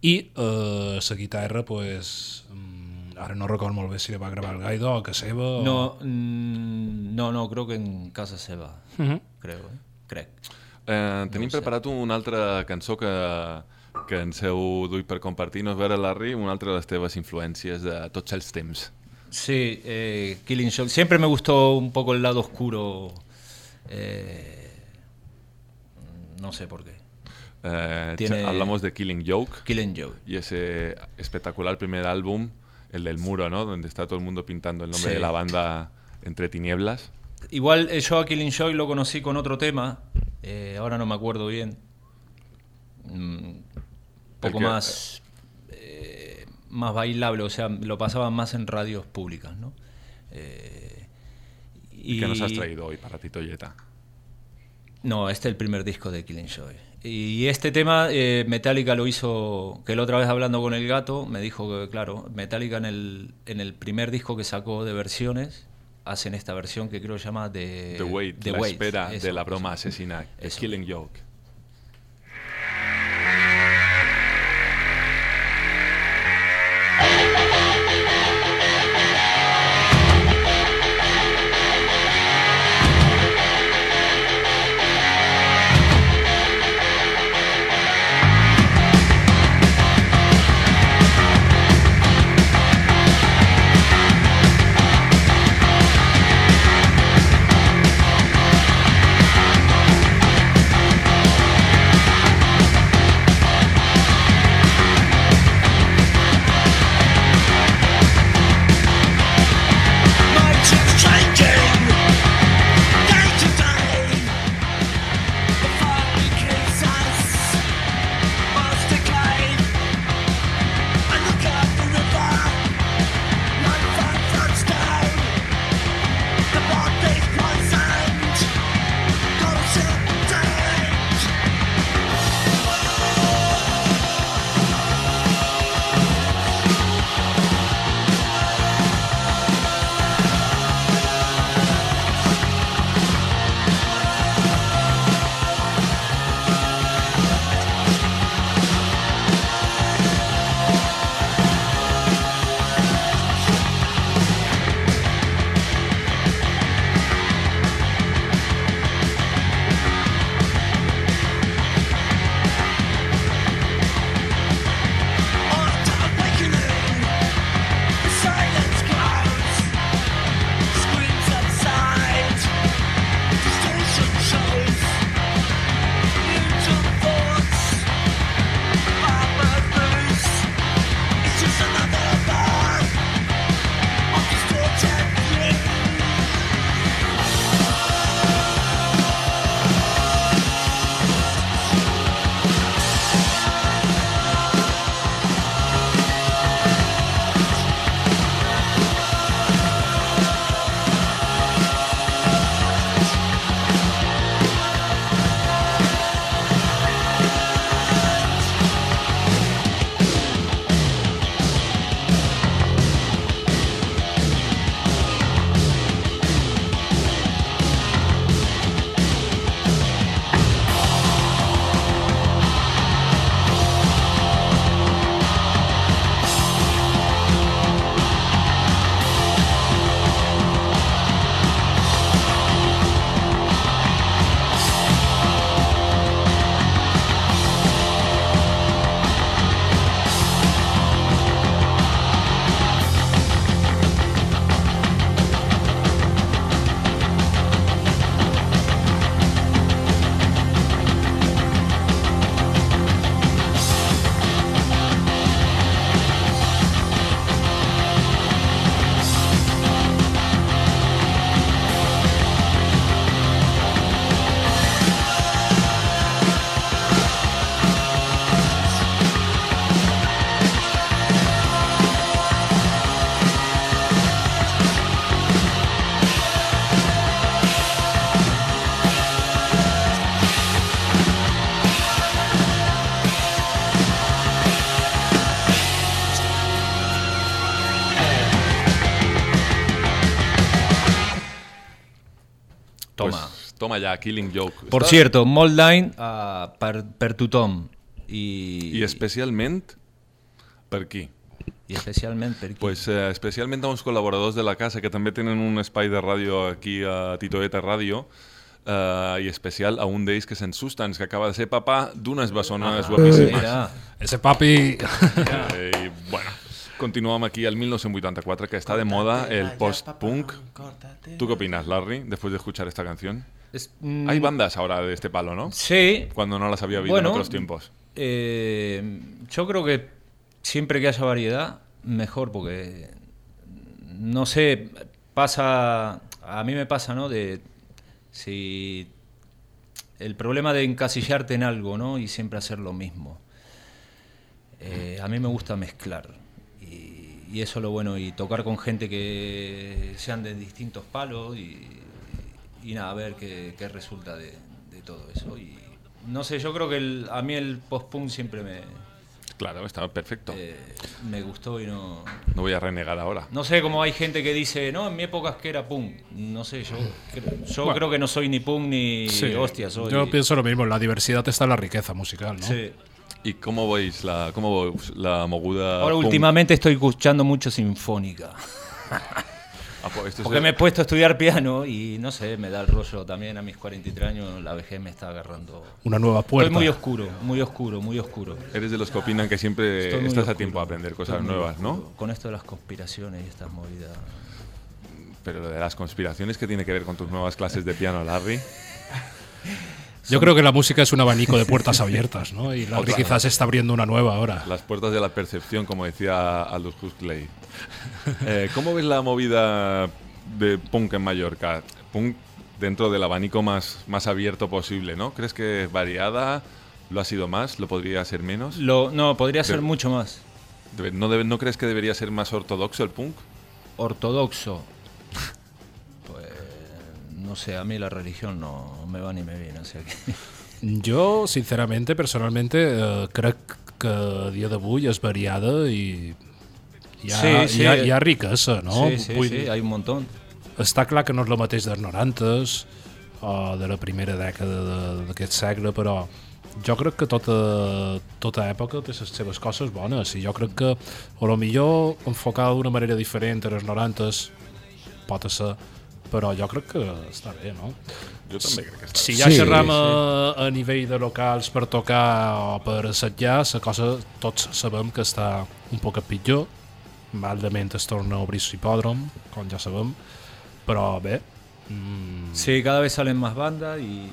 I eh, la guitarra, pues, mm, ara no recordo molt bé si va gravar el Gaido o que seva. o- No, mm, no, no, creo que en casa seva. Mhm. Creo, eh? crec. Eh, tenim preparat una altra cançó que, que ens heu duit per compartir-nos. A veure, Larry, una altra de les teves influències de tots els temps. Sí, eh, Killing Joke. Siempre me gustó un poco el lado oscuro. eh, no sé por qué. Eh, Tiene- Hablamos de Killing Joke. Killing Joke. Y ese espectacular primer álbum, el del muro, ¿no? Donde está todo el mundo pintando el nombre Sí. de la banda entre tinieblas. Igual eh, yo a Killing Joke lo conocí con otro tema. eh, ahora no me acuerdo bien. Un poco que- más. eh, más bailable, o sea, lo pasaban más en radios públicas, ¿no? ¿Y qué nos has traído hoy para Tito Yeta? No, este es el primer disco de Killing Joy. Y este tema, eh, Metallica lo hizo, que la otra vez hablando con el gato, me dijo que, claro, Metallica en el, en el primer disco que sacó de versiones, hacen esta versión que creo que se llama de The Wait, la espera de la broma asesina. Eso. Killing Joke. Toma. Ya, Killing Joke. Por cierto, Moldline a per, per tothom. I, I especialment per qui? i especialment per qui? Pues, eh, especialment a uns col·laboradors de la casa que també tenen un espai de ràdio aquí a Titoeta Ràdio eh, i especial a un d'ells que se'n Sustans, que acaba de ser papà d'unes bessones Ah, guapíssimes. mira. Ese papi... (laughs) Eh, I, bueno, continuem aquí al 1984, que està de moda el post-punk. ¿Tú qué opinas, Larry, después de escuchar esta canción? Es- mm, Hay bandas ahora de este palo, ¿no? Sí. Cuando no las había habido Bueno, en otros tiempos. eh, yo creo que siempre que haya variedad, mejor, porque no sé, pasa, a mí me pasa, ¿no? De si el problema de encasillarte en algo, ¿no? Y siempre hacer lo mismo. Eh, a mí me gusta mezclar. Y, y eso es lo bueno, y tocar con gente que sean de distintos palos y, y nada, a ver qué, qué resulta de, de todo eso. Y no sé, yo creo que el- a mí el post-punk siempre me, Claro, está perfecto. eh, me gustó y no... No voy a renegar ahora. No sé, como hay gente que dice, no, en mi época es que era punk. No sé, yo, cre- yo Bueno. creo que no soy ni punk ni Sí, hostia, soy... Yo pienso lo mismo, en la diversidad está la riqueza musical, ¿no? Sí. ¿Y cómo veis la, cómo veis la moguda Ahora punk? últimamente estoy escuchando mucho sinfónica. (laughs) Ah, pues Porque me he puesto a estudiar piano y no sé, me da el rollo también a mis 43 años, la vejez me está agarrando. Una nueva puerta. Estoy muy oscuro, muy oscuro, muy oscuro. Eres de los que opinan que siempre estás a tiempo a aprender cosas nuevas, ¿no? Con esto de las conspiraciones y estas movidas. Pero lo de las conspiraciones, ¿qué tiene que ver con tus nuevas clases de piano, Larry? (laughs) Yo creo que la música es un abanico de puertas (laughs) abiertas, ¿no? Y Larry Otra. quizás está abriendo una nueva ahora. Las puertas de la percepción, como decía Aldous Huxley. Eh, ¿Cómo ves la movida de punk en Mallorca? Punk dentro del abanico más, más abierto posible, ¿no? ¿Crees que es variada? ¿Lo ha sido más? ¿Lo podría ser menos? Lo, no, podría ser mucho más. Debe- ¿No, debe- ¿No crees que debería ser más ortodoxo el punk? Ortodoxo. No sé, a mí la religión no me va ni me viene, o sea que... (laughs) Jo, sinceramente, personalmente, eh, crec que a dia d'avui és variada i hi ha, Sí, sí. hi ha, hi ha riquesa, no? Sí, sí, Vull sí, dir, hay un montón. Està clar que no és el mateix dels 90 o de la primera dècada d'aquest segle, però jo crec que tota, tota època té les seves coses bones i jo crec que a lo millor enfocar d'una manera diferent als 90 pot ser, però jo crec que està bé, no? Jo també crec que està Si ja Sí, xerram sí. a, a nivell de locals per tocar o per assetjar, la cosa tots sabem que està un poc pitjor. Maldament es torna a obrir l'hipòdrom, com ja sabem, però bé, mm, Sí, cada vez salen más bandas y...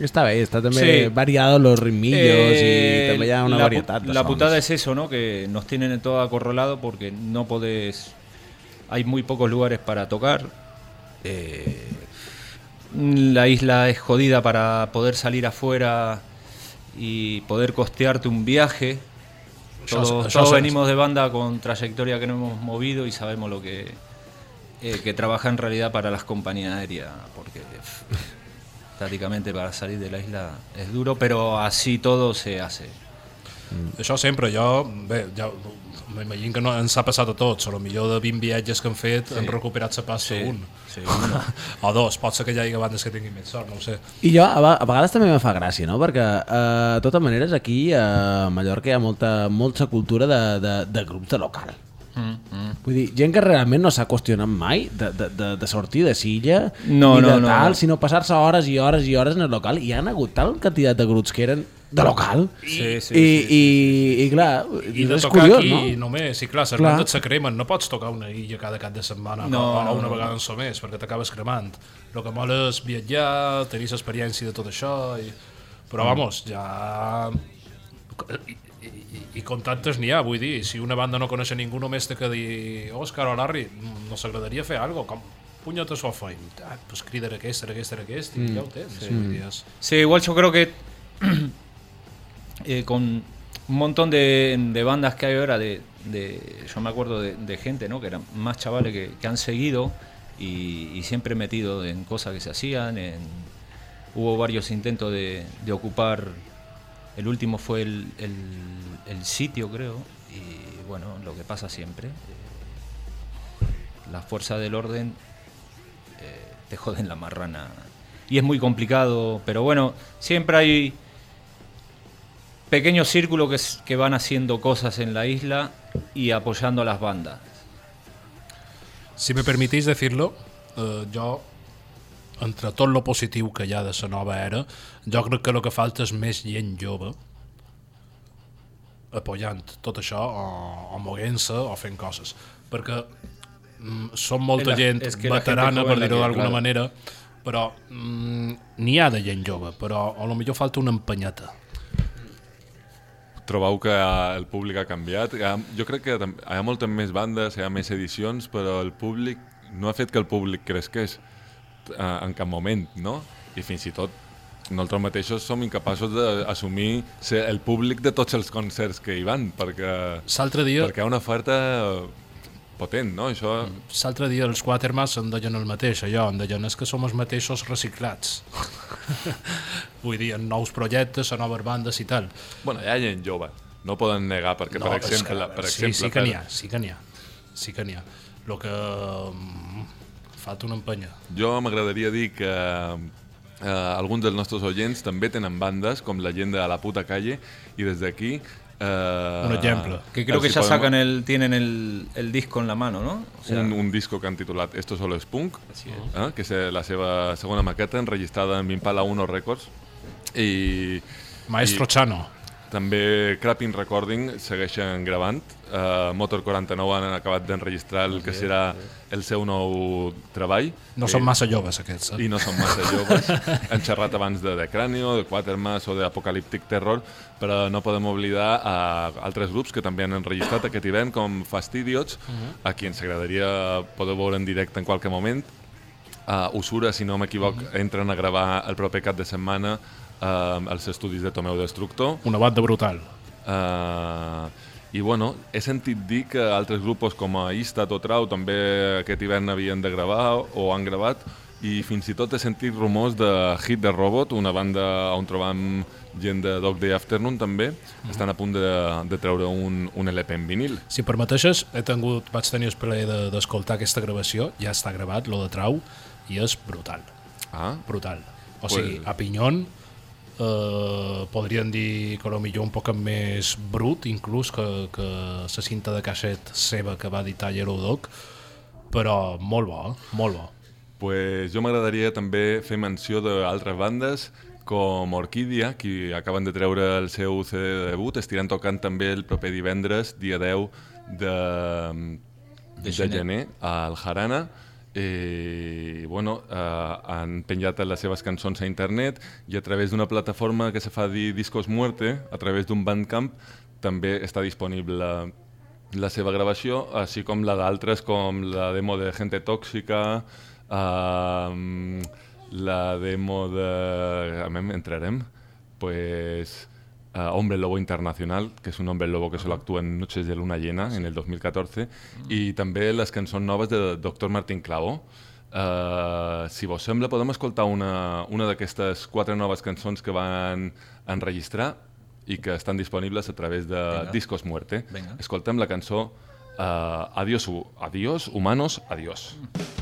Està bé, està també Sí. variado los ritmillos Eh, i també hi ha una la, de La putada es eso, ¿no? Que nos tienen todo acorralado porque no podés... Hay muy pocos lugares para tocar. Eh, la isla es jodida para poder salir afuera y poder costearte un viaje. Todos, venimos de banda con trayectoria que no hemos movido y sabemos lo que, eh, que trabaja en realidad para las compañías aéreas. Porque prácticamente para salir de la isla es duro, pero así todo se hace. això sempre, jo, bé, ja, m'imagino que no ens ha passat a tots, a lo millor de 20 viatges que han fet sí. han recuperat la pasta Sí, un. sí, (laughs) o dos, pot ser que hi hagi bandes que tinguin més sort, no ho sé. I jo, a, a vegades també me fa gràcia, no? Perquè, eh, de totes maneres, aquí a Mallorca hi ha molta, molta cultura de, de, de grups de local. Mm, Vull dir, gent que realment no s'ha qüestionat mai de, de, de, de sortir de silla No, ni de no, no, tal, no. sinó passar-se hores i hores i hores en el local. I hi ha hagut tal quantitat de grups que eren de local. Sí, sí, I, sí, sí, i, i clar, I de és tocar curiós, aquí no? només, i clar, les Clar. bandes se cremen, no pots tocar una illa cada cap de setmana No, o, una no. vegada en so més, perquè t'acabes cremant. El que mola és viatjar, tenir l'experiència de tot això, i... però Mm. vamos, ja... I, i, i com tantes n'hi ha, vull dir, si una banda no coneix a ningú només té que dir Òscar o Larry, no s'agradaria fer alguna cosa, com punyetes ho feim, ah, pues crida aquest, aquest, aquest, i ja ho tens, sí. és... Sí, igual yo creo que eh, con un montón de, bandas que hay ahora, de, yo me acuerdo de, gente ¿no? que eran más chavales que, han seguido y, y siempre metido en cosas que se hacían. hubo varios intentos de, ocupar, el último fue el, sitio creo, y bueno, lo que pasa siempre, eh, la fuerza del orden eh, te joden la marrana. Y es muy complicado, pero bueno, siempre hay pequeños círculos que, que van haciendo cosas en la isla y apoyando a las bandas. Si me permitís decirlo, eh, jo, entre tot lo positiu que hi ha de la nova era, jo crec que el que falta és més gent jove apoyant tot això o, o moguent-se o fent coses. Perquè mm, som molta la- gent és que veterana, per dir-ho d'alguna claro. manera, però mm, n'hi ha de gent jove, però a lo millor falta una empenyeta. Trobeu que el públic ha canviat? Jo crec que hi ha moltes més bandes, hi ha més edicions, però el públic no ha fet que el públic cresqués eh, en cap moment, no? I fins i tot nosaltres mateixos som incapaços d'assumir ser el públic de tots els concerts que hi van, perquè, dia, perquè hi ha una oferta potent, no? Això... l'altre dia els Quatermass em deien el mateix, allò, em deien és que som els mateixos reciclats. (laughs) Vull dir, en nous projectes, a noves bandes i tal. Bueno, hi ha gent jove, no poden negar, perquè, per és exemple, que- per sí, exemple sí que n'hi per- ha, sí que n'hi ha. Sí que n'hi ha. Lo que mm, falta una empenya. Jo m'agradaria dir que eh, alguns dels nostres oients també tenen bandes, com la gent de La Puta Calle, i des d'aquí... Eh, Un ejemplo. Que creo que ya sacan el, tienen el, el disco en la mano, ¿no? O sea, un, un disco que han titulat Esto solo es punk, Así es. eh, que és la seva segona maqueta enregistrada en Impala 1 Records. I Maestro Chano. També Crapping Recording segueixen gravant. Uh, Motor 49 han acabat d'enregistrar el que serà el seu nou treball. No Eh, són massa joves, aquests. Eh? i no són massa joves. (laughs) Han xerrat abans de The Cráneo, de Quatermass o d'Apocalyptic Terror, però no podem oblidar a altres grups que també han enregistrat aquest hivern, com Fastidiots, a qui ens agradaria poder veure en directe en qualque moment. Uh, Usura, si no m'equivoc, entren a gravar el proper cap de setmana uh, als estudis de Tomeu Destructor. Una banda brutal. Uh, I bueno, he sentit dir que altres grups com a Istat o Trau també aquest hivern havien de gravar o han gravat i fins i tot he sentit rumors de Hit the Robot, una banda on trobam gent de Dog Day Afternoon també, estan a punt de, de treure un, un LP en vinil. Si em permeteixes, he tingut, vaig tenir el plaer de- d'escoltar aquesta gravació, ja està gravat, lo de Trau, i és brutal. Ah, Brutal. O Pues- sigui, a Pinyón eh, podrien dir que potser un poc més brut, inclús, que, que la cinta de casset seva que va editar Yellow Dog, però molt bo, eh? molt bo. pues jo m'agradaria també fer menció d'altres bandes com Orquídia, qui acaben de treure el seu CD de debut, estiran tocant també el proper divendres, dia 10 de, de, de gener. gener, al Jarana, i bueno, eh, han penjat les seves cançons a internet i a través d'una plataforma que se fa dir Discos Muerte, a través d'un bandcamp, també està disponible la seva gravació, així com la d'altres, com la demo de Gente Tóxica, eh, la demo de... A entrarem, pues... eh, Hombre Lobo Internacional, que és un hombre lobo que solo actúa en Noches de Luna Llena, en el 2014, i també les cançons noves de Dr. Martín Clavo. Uh, si vos sembla, podem escoltar una, una d'aquestes quatre noves cançons que van enregistrar i que estan disponibles a través de Venga. Discos Muerte. Venga. Escoltem la cançó uh, Adiós, adiós, humanos, adiós. Estamos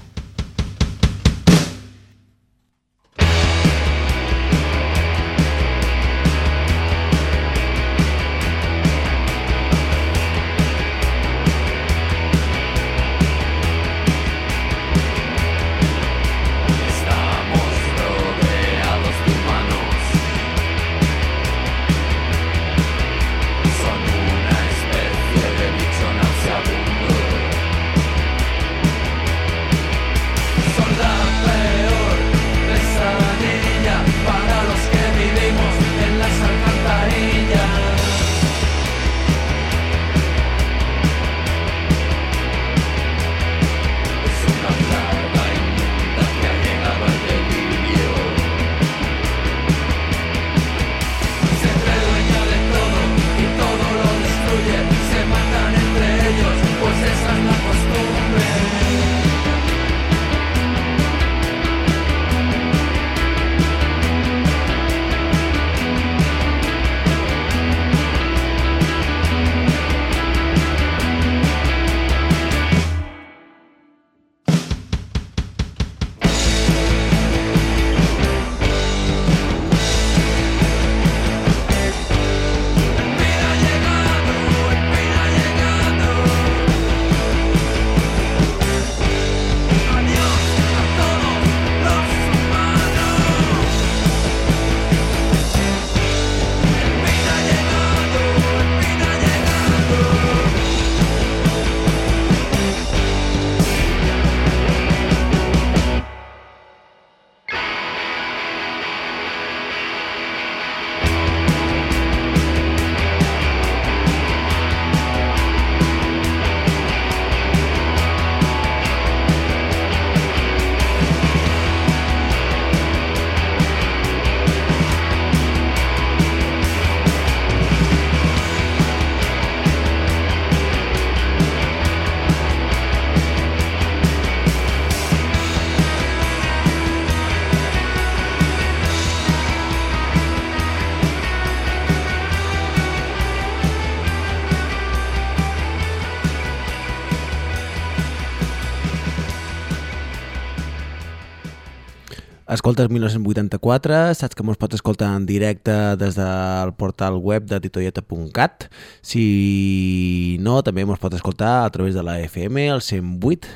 escoltes 1984, saps que mos pots escoltar en directe des del portal web de titoieta.cat. Si no, també mos pots escoltar a través de la FM, el 108,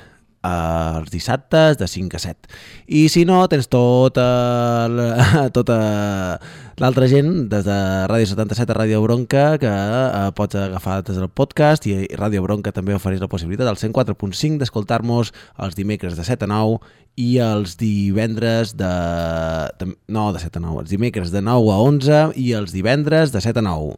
els dissabtes de 5 a 7. I si no, tens (laughs) tota la- l'altra gent des de Ràdio 77 a Ràdio Bronca que eh, pots agafar des del podcast i Ràdio Bronca també ofereix la possibilitat al 104.5 d'escoltar-nos els dimecres de 7 a 9 i els divendres de- no, de 7 a 9, els dimecres de 9 a 11 i els divendres de 7 a 9.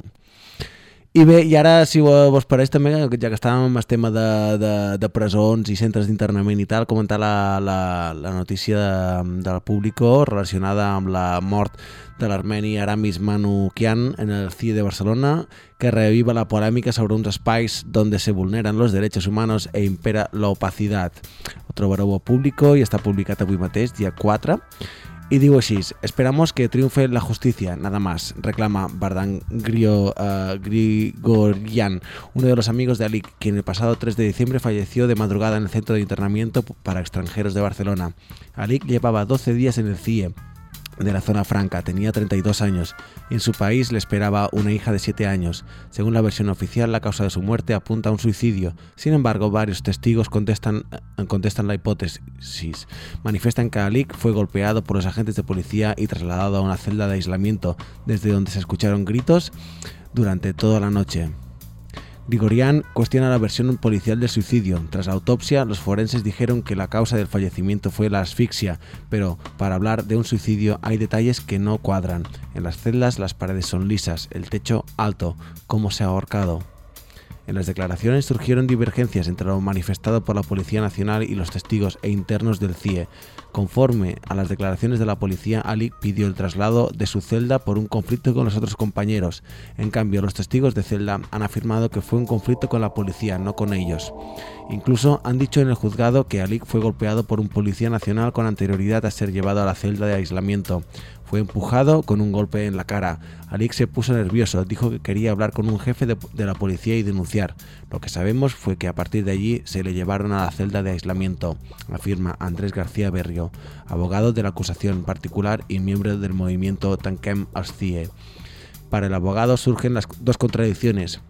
I bé, i ara, si vo- vos pareix també, ja que estàvem amb el tema de, de, de presons i centres d'internament i tal, comentar la, la, la notícia de, del Público relacionada amb la mort de l'armeni Aramis Manoukian en el CIE de Barcelona, que reviva la polèmica sobre uns espais donde se vulneran los derechos humanos e impera la. Ho trobareu a Público i està publicat avui mateix, dia 4. Y digo así, esperamos que triunfe la justicia, nada más, reclama Bardan eh, Grigorian, uno de los amigos de Alik, quien el pasado 3 de diciembre falleció de madrugada en el centro de internamiento para extranjeros de Barcelona. Alik llevaba 12 días en el CIE de la zona franca, tenía 32 años y en su país le esperaba una hija de 7 años. Según la versión oficial, la causa de su muerte apunta a un suicidio. Sin embargo, varios testigos contestan, eh, contestan la hipótesis. Manifiestan que Alik fue golpeado por los agentes de policía y trasladado a una celda de aislamiento, desde donde se escucharon gritos durante toda la noche. Grigorian cuestiona la versión policial del suicidio. Tras la autopsia, los forenses dijeron que la causa del fallecimiento fue la asfixia, pero para hablar de un suicidio hay detalles que no cuadran. En las celdas las paredes son lisas, el techo alto. ¿Cómo se ha ahorcado? En las declaraciones surgieron divergencias entre lo manifestado por la Policía Nacional y los testigos e internos del CIE. Conforme a las declaraciones de la policía, Ali pidió el traslado de su celda por un conflicto con los otros compañeros. En cambio, los testigos de celda han afirmado que fue un conflicto con la policía, no con ellos. Incluso han dicho en el juzgado que Alik fue golpeado por un policía nacional con anterioridad a ser llevado a la celda de aislamiento. Fue empujado con un golpe en la cara. Alik se puso nervioso, dijo que quería hablar con un jefe de, la policía y denunciar. Lo que sabemos fue que a partir de allí se le llevaron a la celda de aislamiento, afirma Andrés García Berrio, abogado de la acusación particular y miembro del movimiento Tanquem Ascie. Para el abogado surgen las dos contradicciones.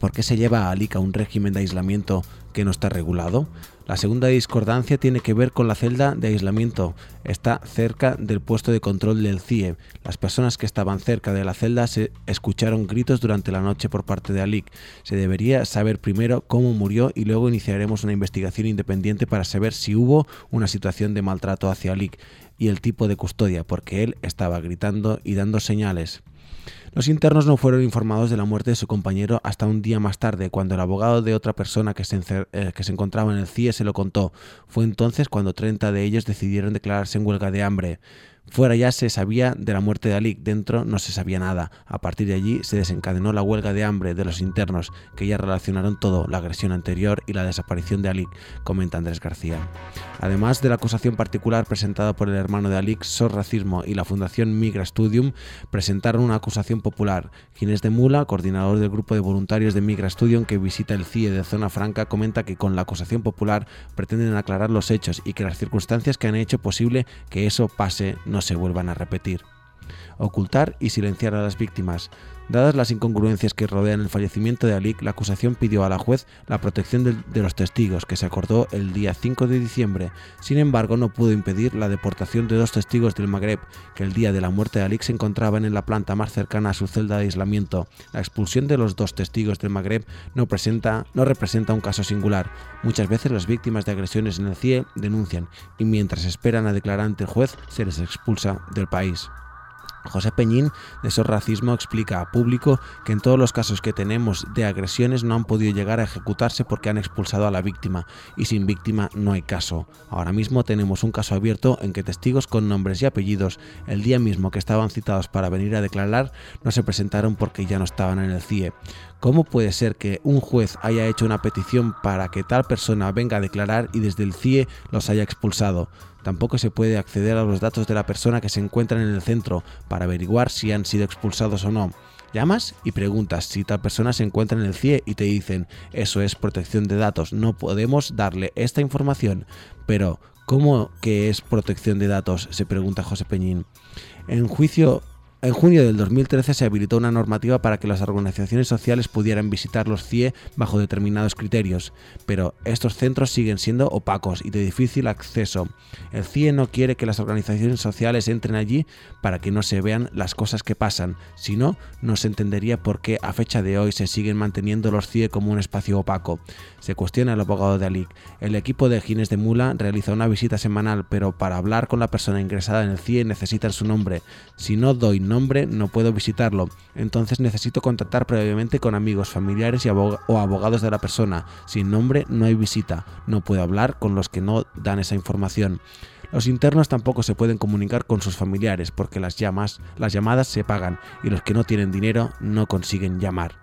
¿Por qué se lleva a Alik a un régimen de aislamiento que no está regulado? La segunda discordancia tiene que ver con la celda de aislamiento. Está cerca del puesto de control del CIE. Las personas que estaban cerca de la celda se escucharon gritos durante la noche por parte de Alik. Se debería saber primero cómo murió y luego iniciaremos una investigación independiente para saber si hubo una situación de maltrato hacia Alik y el tipo de custodia, porque él estaba gritando y dando señales. Los internos no fueron informados de la muerte de su compañero hasta un día más tarde, cuando el abogado de otra persona que se, eh, que se encontraba en el CIE se lo contó. Fue entonces cuando 30 de ellos decidieron declararse en huelga de hambre. Fuera ya se sabía de la muerte de Alik, dentro no se sabía nada. A partir de allí se desencadenó la huelga de hambre de los internos, que ya relacionaron todo, la agresión anterior y la desaparición de Alik, comenta Andrés García. Además de la acusación particular presentada por el hermano de Alik, SOS Racismo y la Fundación Migra Studium presentaron una acusación popular. Ginés de Mula, coordinador del grupo de voluntarios de Migra Studium que visita el CIE de Zona Franca, comenta que con la acusación popular pretenden aclarar los hechos y que las circunstancias que han hecho posible que eso pase no se vuelvan a repetir ocultar y silenciar a las víctimas. Dadas las incongruencias que rodean el fallecimiento de Alik, la acusación pidió a la juez la protección de, los testigos, que se acordó el día 5 de diciembre. Sin embargo, no pudo impedir la deportación de dos testigos del Magreb, que el día de la muerte de Alik se encontraban en la planta más cercana a su celda de aislamiento. La expulsión de los dos testigos del Magreb no, presenta, no representa un caso singular. Muchas veces las víctimas de agresiones en el CIE denuncian y mientras esperan a declarar ante el juez se les expulsa del país. José Peñín, de SOS Racismo, explica a público que en todos los casos que tenemos de agresiones no han podido llegar a ejecutarse porque han expulsado a la víctima y sin víctima no hay caso. Ahora mismo tenemos un caso abierto en que testigos con nombres y apellidos el día mismo que estaban citados para venir a declarar no se presentaron porque ya no estaban en el CIE. ¿Cómo puede ser que un juez haya hecho una petición para que tal persona venga a declarar y desde el CIE los haya expulsado? Tampoco se puede acceder a los datos de la persona que se encuentra en el centro para averiguar si han sido expulsados o no. Llamas y preguntas si tal persona se encuentra en el CIE y te dicen, eso es protección de datos, no podemos darle esta información. Pero, ¿Cómo que es protección de datos? Se pregunta José Peñín. En juicio en junio del 2013 se habilitó una normativa para que las organizaciones sociales pudieran visitar los CIE bajo determinados criterios, pero estos centros siguen siendo opacos y de difícil acceso. El CIE no quiere que las organizaciones sociales entren allí para que no se vean las cosas que pasan, si no, no se entendería por qué a fecha de hoy se siguen manteniendo los CIE como un espacio opaco. Se cuestiona el abogado de Alic. El equipo de Gines de Mula realiza una visita semanal, pero para hablar con la persona ingresada en el CIE necesitan su nombre. Si no doy nombre, no puedo visitarlo. Entonces necesito contactar previamente con amigos, familiares y o abogados de la persona. Sin nombre no hay visita. No puedo hablar con los que no dan esa información. Los internos tampoco se pueden comunicar con sus familiares porque las llamas, las llamadas se pagan y los que no tienen dinero no consiguen llamar.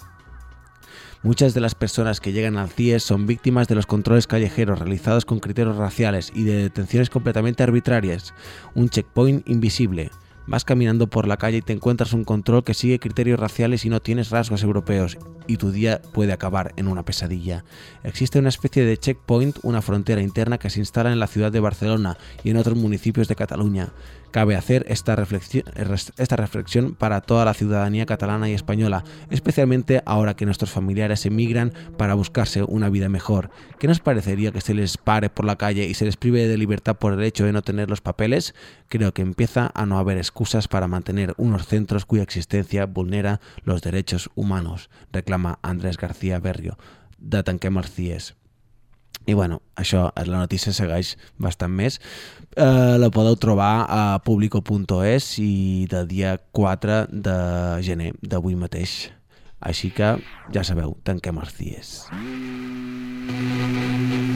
Muchas de las personas que llegan al CIE son víctimas de los controles callejeros realizados con criterios raciales y de detenciones completamente arbitrarias. Un checkpoint invisible. Vas caminando por la calle y te encuentras un control que sigue criterios raciales y no tienes rasgos europeos, y tu día puede acabar en una pesadilla. Existe una especie de checkpoint, una frontera interna que se instala en la ciudad de Barcelona y en otros municipios de Cataluña. Cabe hacer esta reflexión, para toda la ciudadanía catalana y española, especialmente ahora que nuestros familiares emigran para buscarse una vida mejor. ¿Qué nos parecería que se les pare por la calle y se les prive de libertad por el hecho de no tener los papeles? Creo que empieza a no haber excusas para mantener unos centros cuya existencia vulnera los derechos humanos, reclama Andrés García Berrio, de Tanquem els CIES. I bueno, això és la notícia, segueix bastant més. Eh, la podeu trobar a publico.es i del dia 4 de gener d'avui mateix. Així que, ja sabeu, tanquem els CIES. Can't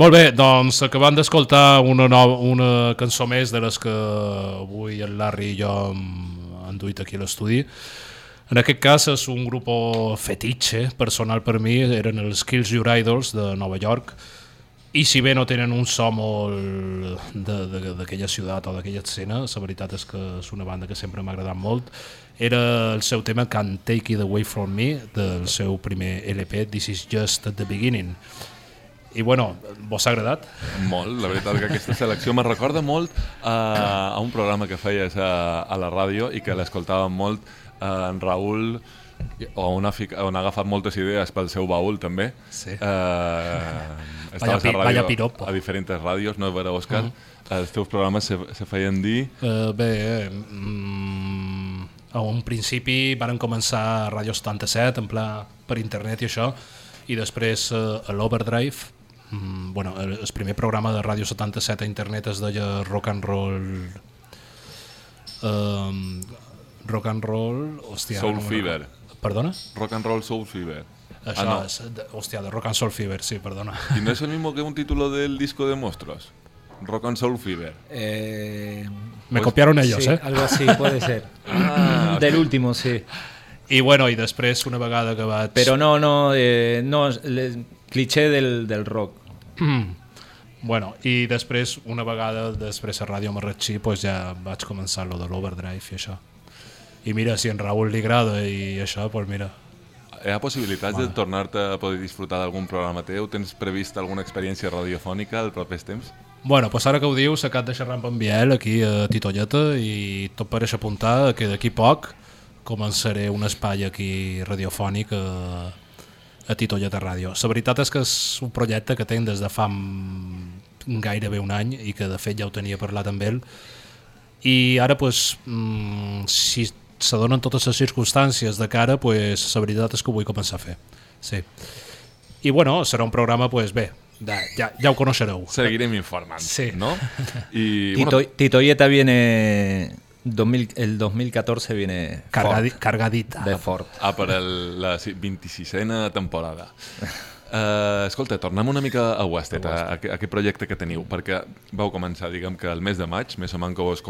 Molt bé, doncs acabant d'escoltar una, una cançó més de les que avui el Larry i jo hem han duit aquí a l'estudi. En aquest cas és un grup fetitxe, personal per mi, eren els Kills Your Idols de Nova York, i si bé no tenen un so molt d'aquella ciutat o d'aquella escena, la veritat és que és una banda que sempre m'ha agradat molt, era el seu tema Can't Take It Away From Me, del seu primer LP, This Is Just at the Beginning. I bueno, vos ha agradat? Molt, la veritat que aquesta selecció me recorda molt a, a un programa que feies a, a la ràdio i que l'escoltàvem molt eh, en Raül on ha, fic, on ha agafat moltes idees pel seu baúl també Sí. eh, Vaya estaves pi- a, ràdio, a diferents ràdios, no, Vera Òscar? Mhm. Els teus programes se, se feien dir Uh, bé, eh, mm, a un principi varen començar a Ràdio 77, en pla per internet i això, i després uh, a l'Overdrive, mm, bueno, el, el primer programa de Ràdio 77 a internet es deia Rock and Roll... Um, rock and Roll... Hòstia, Soul no Fever. Perdona? Rock and Roll Soul Fever. Això ah, no. és, de- hòstia, de Rock and Soul Fever, sí, perdona. ¿Y no es el mismo que un título del disco de monstruos? Rock and Soul Fever. Eh, Me copiaron ellos, sí, eh? Algo así, puede ser. (laughs) Ah, Del último, sí. I bueno, i després una vegada que vaig... Pero no, no, eh, no le- cliché del, del rock. Bueno, i després, una vegada després a Ràdio Marratxí, pues ja vaig començar lo de l'overdrive i això. I mira, si en Raül li agrada i això, pues mira. Hi ha possibilitats de tornar-te a poder disfrutar d'algun programa teu? Tens previst alguna experiència radiofònica als propers temps? Bueno, pues ara que ho dius, acat de xerrar amb en Biel aquí a Titolleta i tot pareix apuntar que d'aquí poc començaré un espai aquí radiofònic a, a Titolleta Ràdio. La veritat és que és un projecte que tenc des de fa gairebé un any i que de fet ja ho tenia parlat amb ell i ara pues, mm, si se donen totes les circumstàncies de cara, pues, la veritat és que ho vull començar a fer. Sí. I bueno, serà un programa, pues, bé, ja, ja, ja ho coneixereu. Seguirem informant, Sí. no? (laughs) I, Tito, bueno, Titoyeta viene... 2000, el 2014 viene Cargadi, fort, cargadita. de fort. ah, per el, la 26a temporada. Uh, (laughs) escolta, tornem una mica a Wasted, a, a, a aquest projecte que teniu, perquè vau començar, diguem que el mes de maig, més o menys que vos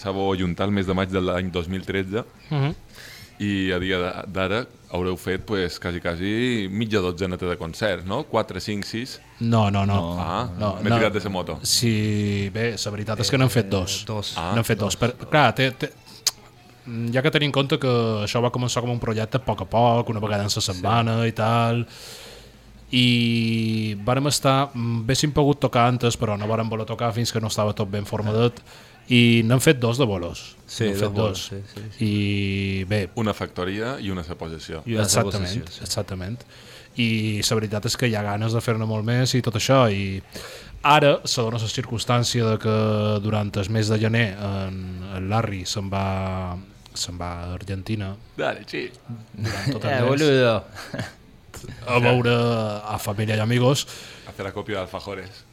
sabeu ajuntar el mes de maig de l'any 2013, Mhm. i a dia d'ara haureu fet pues, quasi, quasi mitja dotzeneta de concerts, no? 4, 5, 6... No, no, no. Ah, no, m'he tirat de la moto. Sí, bé, la veritat és que n'han fet dos. dos. Ah, n'han fet dos. Per, clar, té, té, ja que tenim en compte que això va començar com un projecte a poc a poc, una vegada en la setmana sí. i tal, i vàrem estar, mm, haguéssim pogut tocar antes, però no vàrem voler tocar fins que no estava tot ben formadet, i n'han fet dos de bolos. Sí, n'han dos fet bolos, sí, sí, I bé, Una factoria i una seposició. I una exactament, exposició, sí. exactament. I la veritat és que hi ha ganes de fer-ne molt més i tot això. I ara se dona la circumstància de que durant el mes de gener en, en Larry se'n va, se'n va a Argentina Dale, sí. durant tot Eh, el boludo. (laughs) a veure a família i amigos. Hacer acopio de alfajores.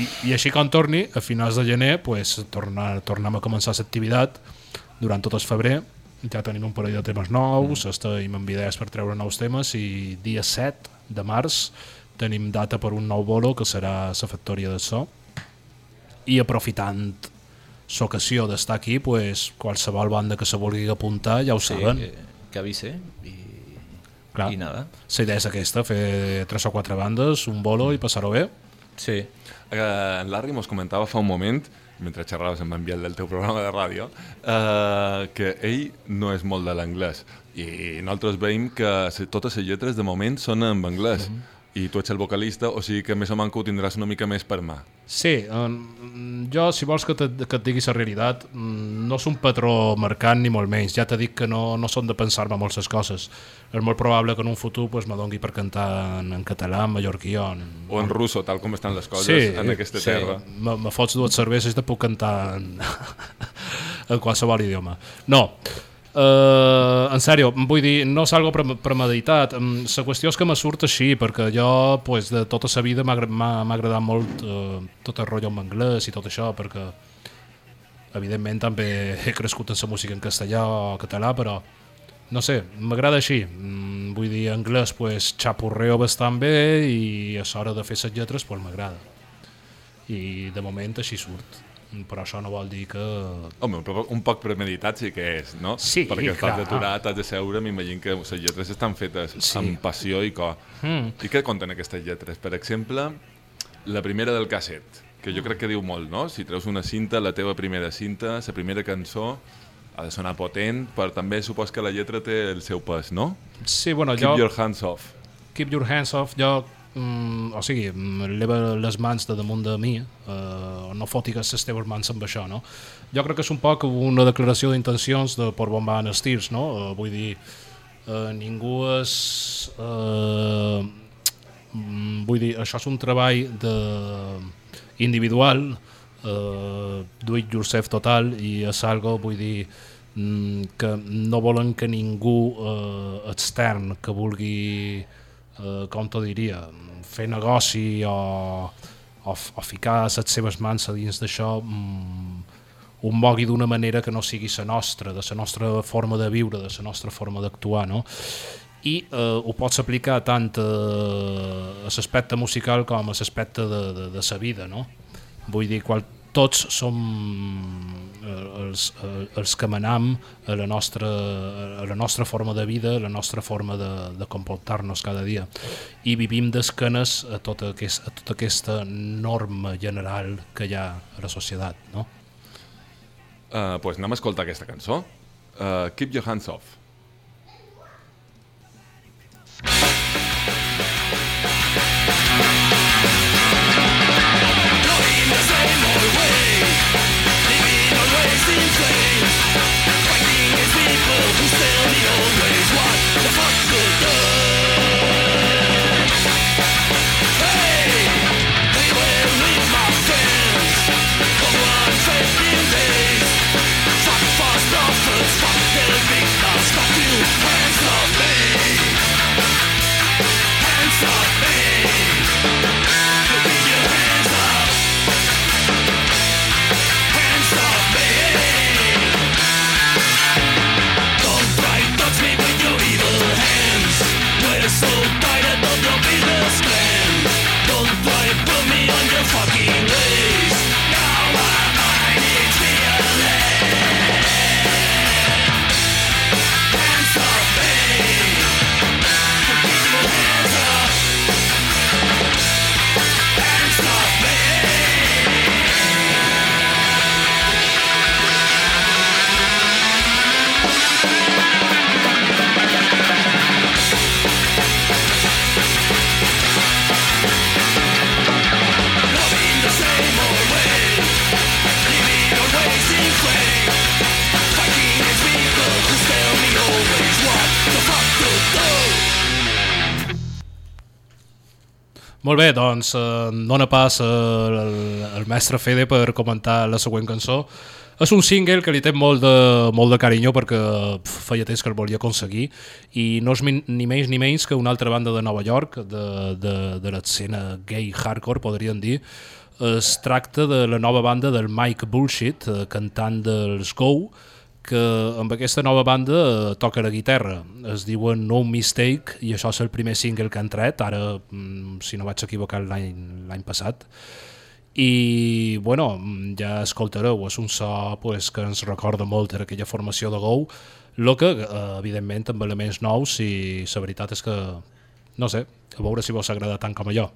i, i així quan torni, a finals de gener pues, torna, tornem a començar l'activitat durant tot el febrer. Ja tenim un parell de temes nous mm. estem amb idees per treure nous temes i dia 7 de març tenim data per un nou bolo que serà la factoria de so. I aprofitant l'ocasió d'estar aquí pues, qualsevol banda que se vulgui apuntar ja ho Sí, saben. que, que avise i, Clar. i nada. la idea és aquesta, fer tres o quatre bandes un bolo i passar-ho bé Sí. Eh, en Larry mos comentava fa un moment, mentre xerraves amb en Biel del teu programa de ràdio, eh, que ell no és molt de l'anglès. I nosaltres veiem que totes les lletres de moment són en anglès. I tu ets el vocalista, o sigui que més o menys ho tindràs una mica més per mà. Sí, jo, si vols que, te, que et digui la realitat, mm, no és un patró marcant ni molt menys. Ja t'he dit que no, no són de pensar-me molt les coses. És molt probable que en un futur pues, me dongui per cantar en, en català, en mallorquí o en... O en russo, tal com estan les coses Sí, en aquesta sí. terra. Me, me fots dues cerveses i te puc cantar en, (laughs) en qualsevol idioma. No, Uh, en sèrio, vull dir, no és algo pre premeditat. Mm, La qüestió és que me surt així, perquè jo, pues, de tota la vida m'ha agradat molt uh, tot el rotllo en anglès i tot això, perquè evidentment també he crescut en la música en castellà o català, però no sé, m'agrada així. Mm, vull dir, anglès, pues, xapurreo bastant bé i a l'hora de fer les lletres, pues, m'agrada. I de moment així surt. Però això no vol dir que... Home, un, poc- premeditat sí que és, no? Sí, Perquè estàs clar. aturat, has de seure, m'imagino que les lletres estan fetes Sí. amb passió i cor. Mm. I què conten aquestes lletres? Per exemple, la primera del casset, que jo crec que diu molt, no? Si treus una cinta, la teva primera cinta, la primera cançó, ha de sonar potent, però també supos que la lletra té el seu pes, no? Sí, bueno, Keep jo... your hands off. Keep your hands off, jo... Mm, o sigui, mm, leva les mans de damunt de mi, eh, no fotigues les teves mans amb això, no? Jo crec que és un poc una declaració d'intencions de por bombar en els tirs, no? Eh, vull dir, eh, ningú és... Eh, mm, vull dir, això és un treball de, individual, eh, do it yourself total, i és algo, vull dir, mm, que no volen que ningú eh, extern que vulgui, eh, com t'ho diria, fer negoci o, o, o ficar les seves mans a dins d'això mm, ho mogui d'una manera que no sigui la nostra, de la nostra forma de viure, de la nostra forma d'actuar, no? i eh, ho pots aplicar tant eh, a l'aspecte musical com a l'aspecte de, de, de sa vida, no? Vull dir, qual, tots som eh, els, eh, els que manam a la, nostra, a la nostra forma de vida, a la nostra forma de, de comportar-nos cada dia. I vivim d'esquenes a, tota aquest, a tota aquesta norma general que hi ha a la societat, no? Uh, pues anem a escoltar aquesta cançó. Uh, Keep Your Hands Off. Molt bé, doncs eh, dona pas al, mestre Fede per comentar la següent cançó. És un single que li té molt de, molt de carinyo perquè pf, feia temps que el volia aconseguir i no és ni menys ni menys que una altra banda de Nova York, de, de, de l'escena gay hardcore, podríem dir. Es tracta de la nova banda del Mike Bullshit, eh, cantant dels Go, que amb aquesta nova banda eh, toca la guitarra. Es diuen No Mistake i això és el primer single que han tret, ara, mm, si no vaig equivocar, l'any passat. I, bueno, ja escoltareu, és un so pues, que ens recorda molt a aquella formació de Go, el que, eh, evidentment, amb elements nous i la veritat és que, no sé, a veure si vos agrada tant com a jo.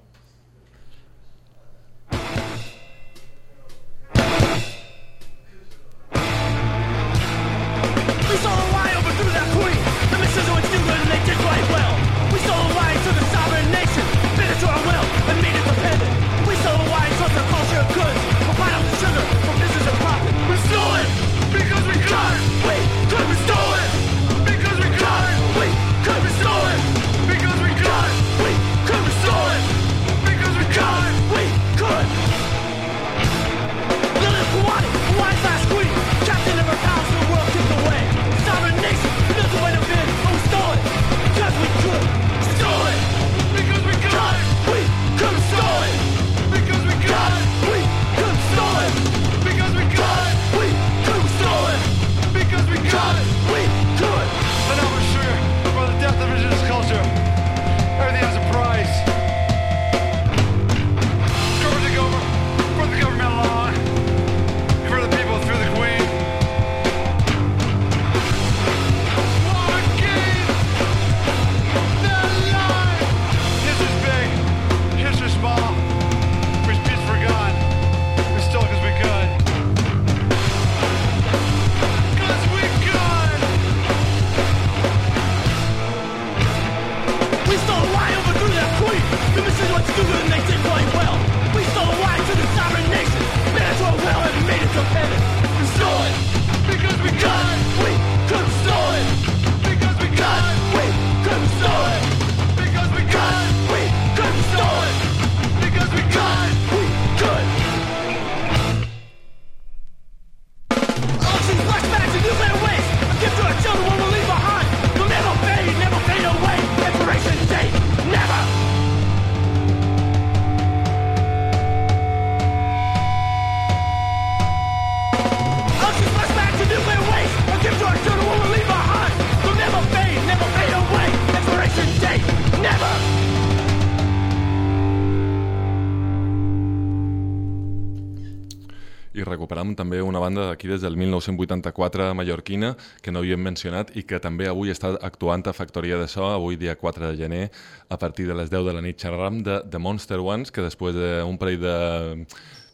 També una banda d'aquí des del 1984 mallorquina que no havíem mencionat i que també avui està actuant a Factoria de So, avui dia 4 de gener, a partir de les 10 de la nit. Xerram de The Monster Ones, que després d'un parell de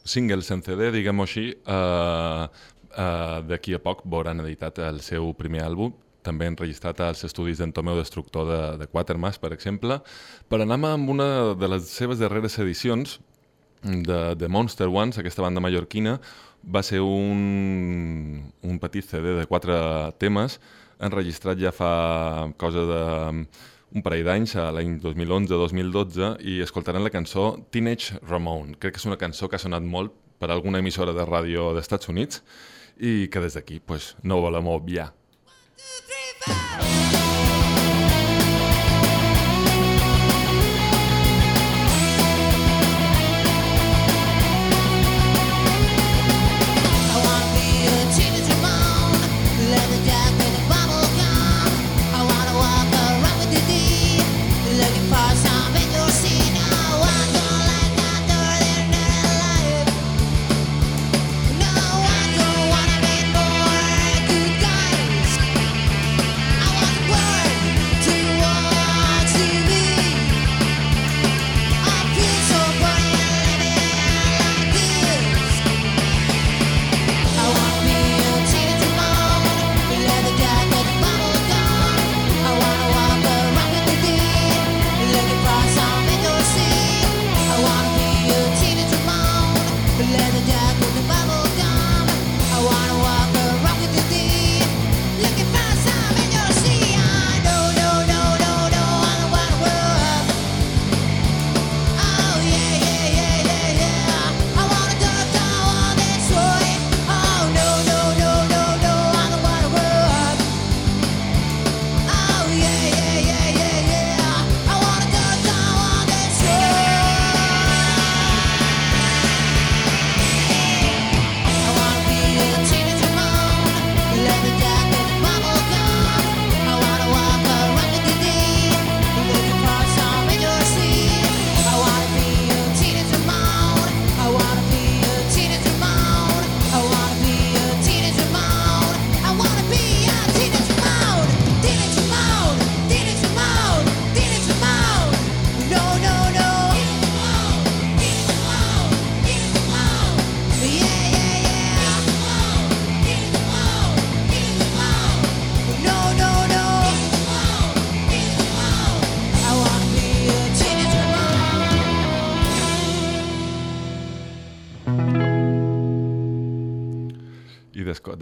singles en CD, diguem-ho així, eh, eh, d'aquí a poc veuran editat el seu primer àlbum, també enregistrat als estudis d'en Tomeu Destructor de, de Quatermass, per exemple, per anar amb una de les seves darreres edicions, de, de Monster Ones, aquesta banda mallorquina, va ser un, un petit CD de quatre temes, enregistrat ja fa cosa de un parell d'anys, a l'any 2011-2012, i escoltaran la cançó Teenage Ramon. Crec que és una cançó que ha sonat molt per alguna emissora de ràdio d'Estats Units i que des d'aquí pues, no volem obviar. I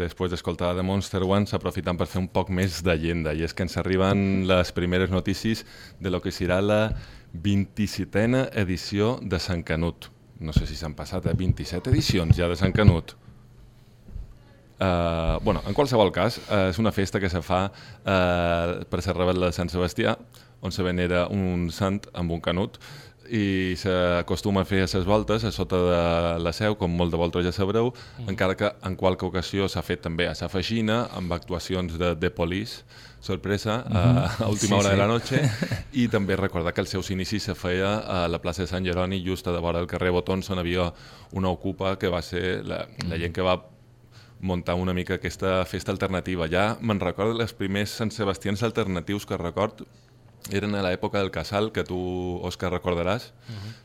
després d'escoltar The Monster Ones, aprofitant per fer un poc més d'agenda, i és que ens arriben les primeres notícies de lo que serà la 27a edició de Sant Canut. No sé si s'han passat a 27 edicions ja de Sant Canut. Uh, bueno, en qualsevol cas, uh, és una festa que se fa uh, per ser rebel de Sant Sebastià, on se venera un sant amb un canut i s'acostuma a fer a ses voltes a sota de la seu, com molt de voltes ja sabreu, mm. encara que en qualque ocasió s'ha fet també a sa feixina, amb actuacions de The Police, sorpresa, mm -hmm. a (laughs) última Sí, hora de sí. la noche, (laughs) i també recordar que els seus inicis se feia a la plaça de Sant Jeroni, just a de vora del carrer Botons, on havia una ocupa que va ser la, la gent que va muntar una mica aquesta festa alternativa. Ja me'n recordo els primers Sant Sebastians alternatius que record eren a l'època del Casal, que tu, Òscar, recordaràs.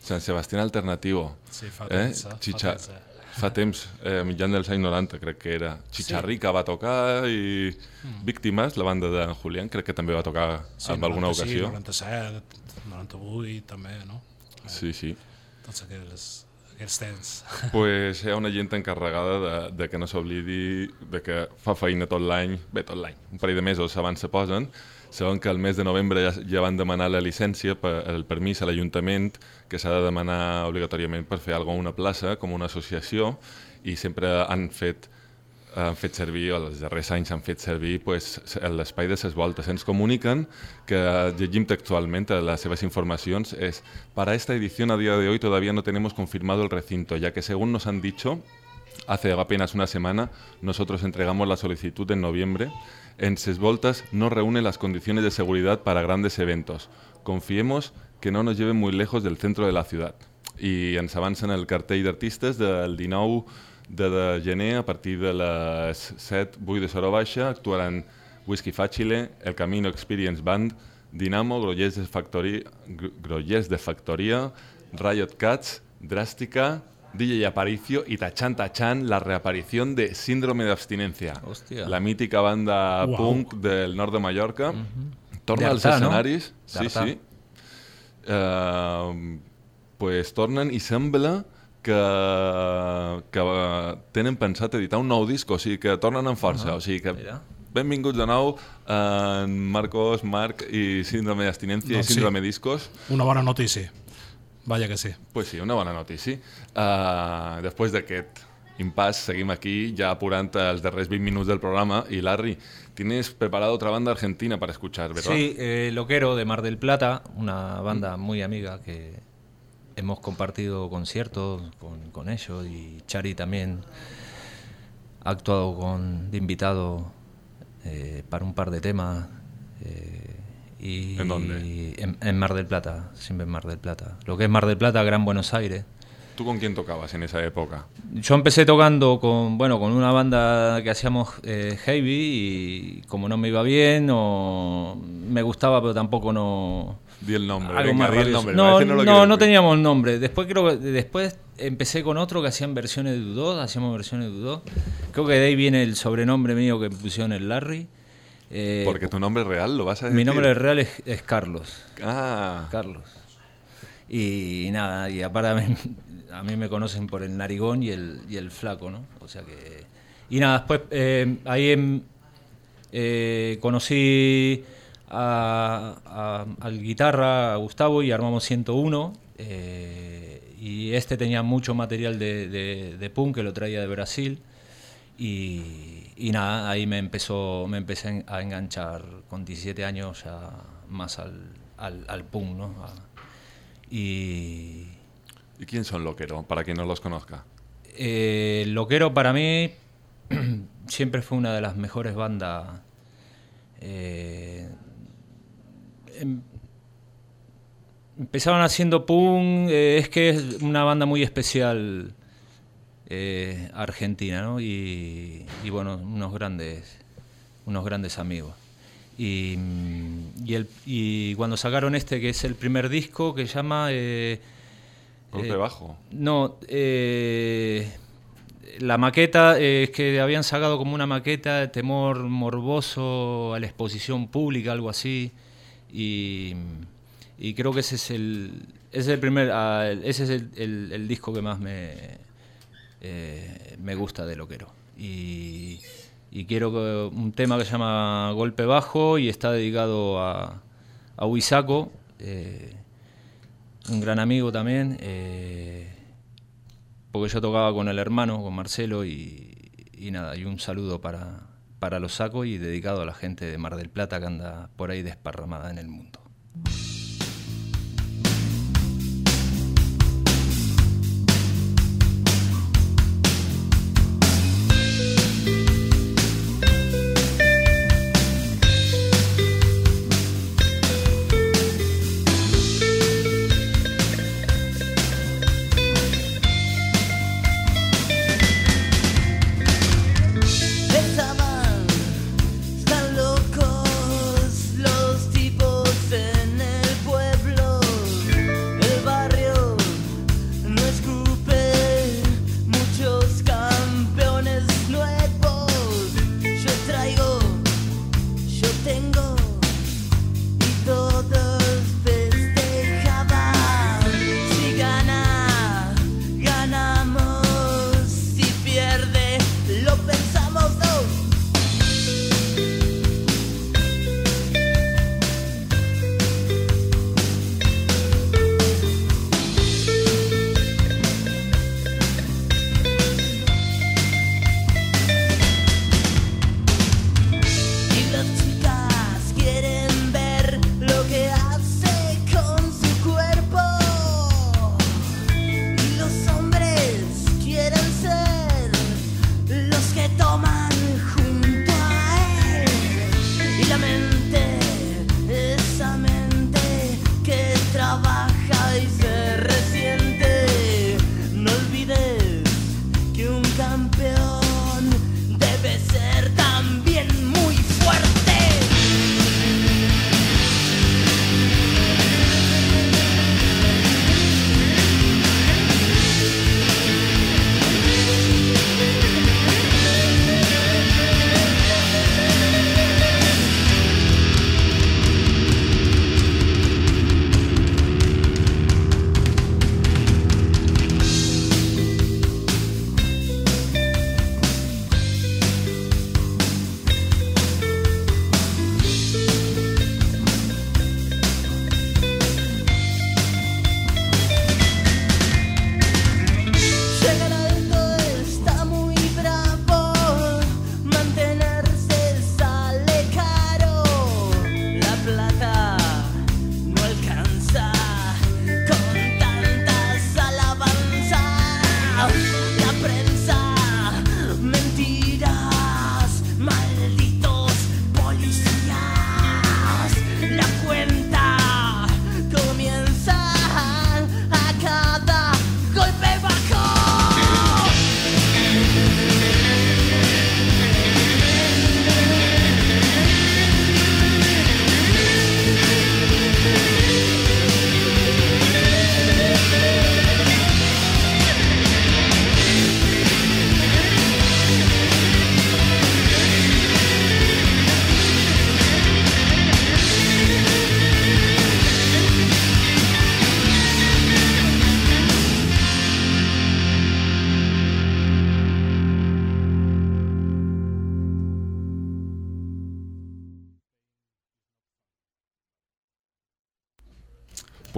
Sant Sebastián Alternativo. Sí, fa eh? temps, eh? Fa temps, eh? Fa temps, eh, mitjan dels anys 90, crec que era. Chicharrica va tocar i Víctimes, la banda de Julián, crec que també va tocar Sí, en alguna 96, ocasió. 97, 98 també, no? Sí, sí. Tots aquells, aquells temps. (laughs) pues hi ha una gent encarregada de, de que no s'oblidi de que fa feina tot l'any, bé, tot l'any, un parell de mesos abans se posen, saben que el mes de novembre ja, ja van demanar la llicència, per, el permís a l'Ajuntament, que s'ha de demanar obligatòriament per fer alguna una plaça, com una associació, i sempre han fet han fet servir, o els darrers anys han fet servir pues, l'espai de ses voltes. Ens comuniquen que, llegim textualment a las seves informacions, es para esta edición a día de hoy todavía no tenemos confirmado el recinto, ya que según nos han dicho, hace apenas una semana, nosotros entregamos la solicitud en noviembre. En ses voltas no reúne las condiciones de seguridad para grandes eventos. Confiemos que no nos lleven muy lejos del centro de la ciudad. i ens avancen el cartell d'artistes del 19 de, gener a partir de les 7, 8 de Sora Baixa actuaran Whisky Facile, El Camino Experience Band, Dinamo, Grollers de Factoria, Gr- Grollers de Factoria, Riot Cats, Drástica, DJ Aparicio y Tachan Tachan, la reaparición de Síndrome de Abstinencia. Hòstia. La mítica banda Uau. punk del nord de Mallorca. Torna als D'Artà, no? escenaris. Sí, sí. Uh, pues tornen i sembla que, que tenen pensat editar un nou disc, o sigui que tornen amb força, o sigui que Mira. benvinguts de nou en Marcos, Marc i Síndrome d'Abstinència Doncs i sí. Síndrome Discos. Una bona notícia. Vaja que sí. Pues sí, una bona notícia. Uh, després d'aquest impàs, seguim aquí ja apurant els darrers 20 minuts del programa y Larry, tienes preparado otra banda argentina para escuchar, ¿verdad? Sí, eh, Loquero de Mar del Plata, una banda muy amiga que hemos compartido conciertos con, con ellos y Chari también ha actuado con, de invitado eh, para un par de temas. eh, y, ¿En dónde? En, en Mar del Plata, siempre en Mar del Plata. Lo que es Mar del Plata, Gran Buenos Aires. ¿Tú con quién tocabas en esa época? Yo empecé tocando con, bueno, con una banda que hacíamos eh, heavy y como no me iba bien o me gustaba pero tampoco no... Di el nombre, algo venga, más di el nombre. No, no, no, decir. teníamos nombre. Después creo que después empecé con otro que hacían versiones de Dudó, hacíamos versiones de Dudó. Creo que de ahí viene el sobrenombre mío que pusieron el Larry. Eh, Porque tu nombre real lo vas a decir. mi nombre real es, es Carlos. Ah, Carlos. Y, nada, y aparte a mí, (laughs) a mí me conocen por el narigón y el, y el flaco, ¿no? O sea que... Y nada, después eh, ahí em, eh, conocí a- a- al guitarra, a Gustavo, y armamos 101. eh, y este tenía mucho material de, de, de punk que lo traía de Brasil. Y, y nada, ahí me empezó, me empecé a enganchar con 17 años ya más al, al, al punk, ¿no? A- y ¿y quién son Loquero? Para quien no los conozca. eh, Loquero para mí (clears throat) siempre fue una de las mejores bandas. eh, em- empezaron haciendo punk, eh, es que es una banda muy especial eh, argentina, ¿no? Y, y bueno, unos grandes, unos grandes amigos. Y, mm, y, el, y cuando sacaron este, que es el primer disco, que se llama... eh, Golpe eh, bajo. no, eh, la maqueta es que habían sacado como una maqueta de temor morboso a la exposición pública, algo así. Y, y creo que ese es el, ese es el primer, ah, ese es el, el- el disco que más me, eh, me gusta de Loquero. Y, y quiero un tema que se llama Golpe Bajo y está dedicado a, a Huizaco. eh, un gran amigo también, eh, porque yo tocaba con el hermano, con Marcelo, y, y nada, y un saludo para, para los sacos y dedicado a la gente de Mar del Plata que anda por ahí desparramada en el mundo.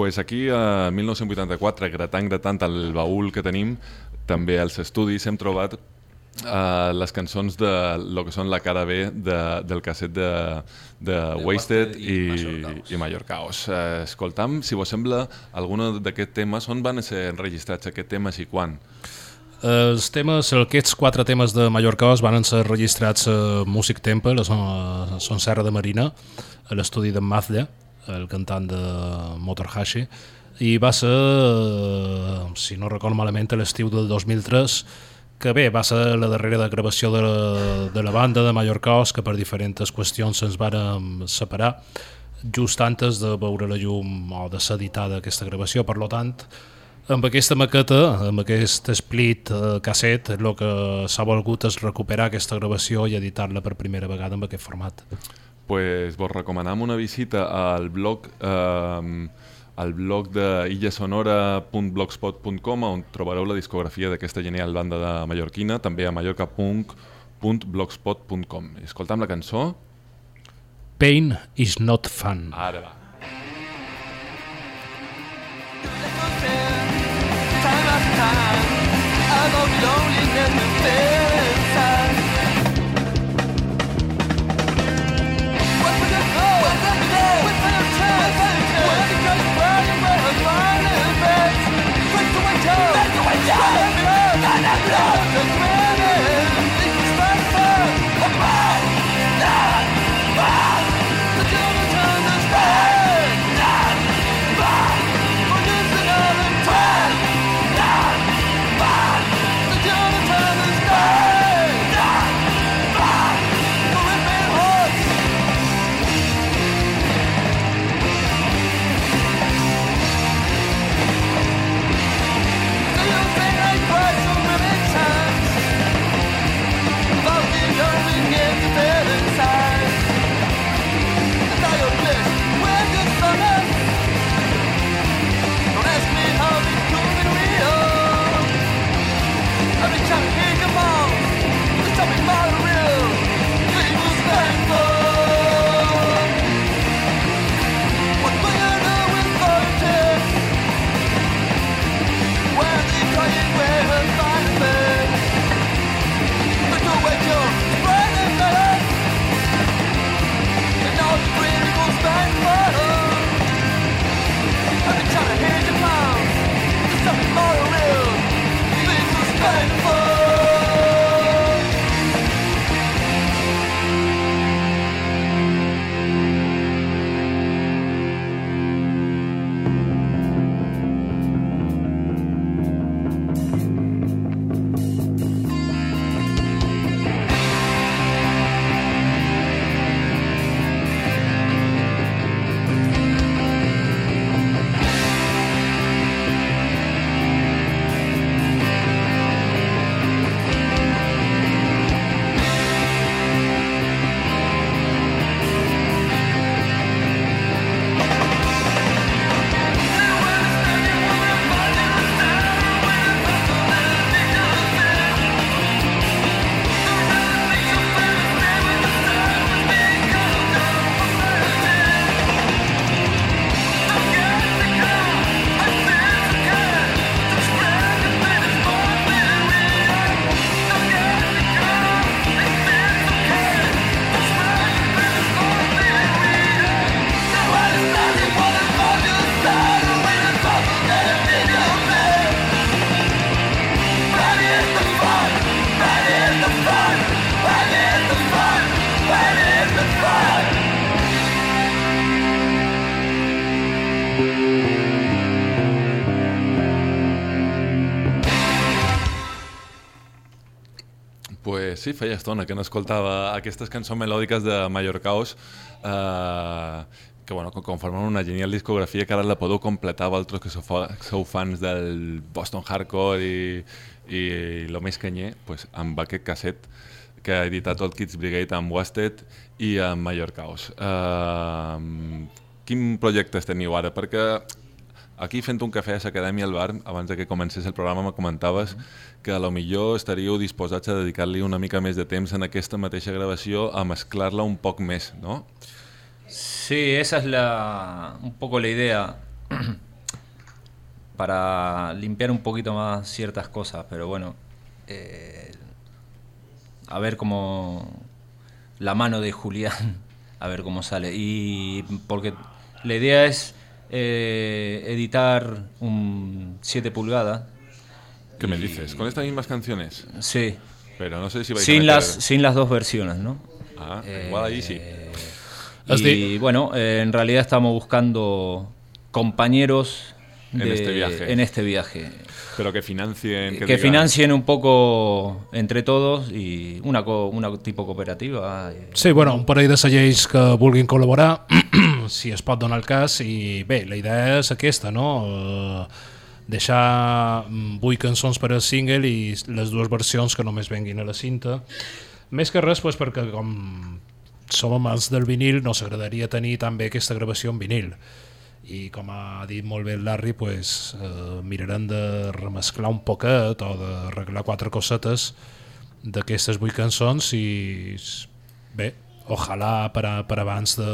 Pues aquí, a 1984, gratant, gratant el baúl que tenim, també als estudis hem trobat uh, les cançons de lo que són la cara B de, del casset de, de, de Wasted i, i, i Mallorcaos. Uh, escoltam, si vos sembla, alguna d'aquests temes, on van ser enregistrats aquests temes i quan? Els temes, aquests quatre temes de Mallorcaos van ser registrats a Music Temple, a Son, a Son Serra de Marina, a l'estudi de Mazda, el cantant de Motorhashi, i va ser, eh, si no recordo malament, a l'estiu del 2003, que bé, va ser la darrera gravació de la, de la banda de Mallorcaos, que per diferents qüestions se'ns varen separar just antes de veure la llum o de ser editada aquesta gravació, per lo tant, amb aquesta maqueta, amb aquest split eh, casset, el que s'ha volgut és recuperar aquesta gravació i editar-la per primera vegada amb aquest format. Pues vos recomanam una visita al blog eh, al blog de illasonora.blogspot.com on trobareu la discografia d'aquesta genial banda de mallorquina, també a mallorcapunk.blogspot.com. Escoltam la cançó. Pain is not fun. Ara va. Time after time, I and sí, feia estona que no escoltava aquestes cançons melòdiques de Mallorcaos eh, que bueno, conformen una genial discografia que ara la podeu completar vosaltres que sou, sou fans del Boston Hardcore i, i lo més canyer pues, amb aquest casset que ha editat Old Kids Brigade amb Wasted i amb Mallorcaos. Uh, quin projectes teniu ara? Perquè aquí fent un cafè a l'Acadèmia al bar, abans de que comencés el programa me comentaves que a lo millor estaríeu disposats a dedicar-li una mica més de temps en aquesta mateixa gravació a mesclar-la un poc més, no? Sí, esa es la, un poco la idea. (clears throat) para limpiar un poquito más ciertas cosas, pero bueno, eh, a ver cómo la mano de Julián, (laughs) a ver cómo sale. Y porque la idea es eh, editar un 7 pulgadas. ¿Qué me dices? ¿Con estas mismas canciones? Sí. Pero no sé si vais a Sin meter- las, sin las dos versiones, ¿no? Ah, igual ahí sí. Has Y bueno, eh, en realidad estamos buscando compañeros En este viaje. en este viaje. Pero que financien... Que, digan- financien un poco entre todos y una, co- una tipo cooperativa. eh, Sí, bueno, un parell de cellers que vulguin col·laborar, (clears throat) si es pot donar el cas, i bé, la idea és aquesta, no? Eh, deixar mm, vuit cançons per al single i les dues versions que només venguin a la cinta. Més que res, pues, perquè com som amants del vinil, no s'agradaria tenir també aquesta gravació en vinil. I com ha dit molt bé el Larry, pues, eh, mirarem de remesclar un poquet o d'arreglar quatre cosetes d'aquestes vuit cançons i bé, ojalà per, a, per abans de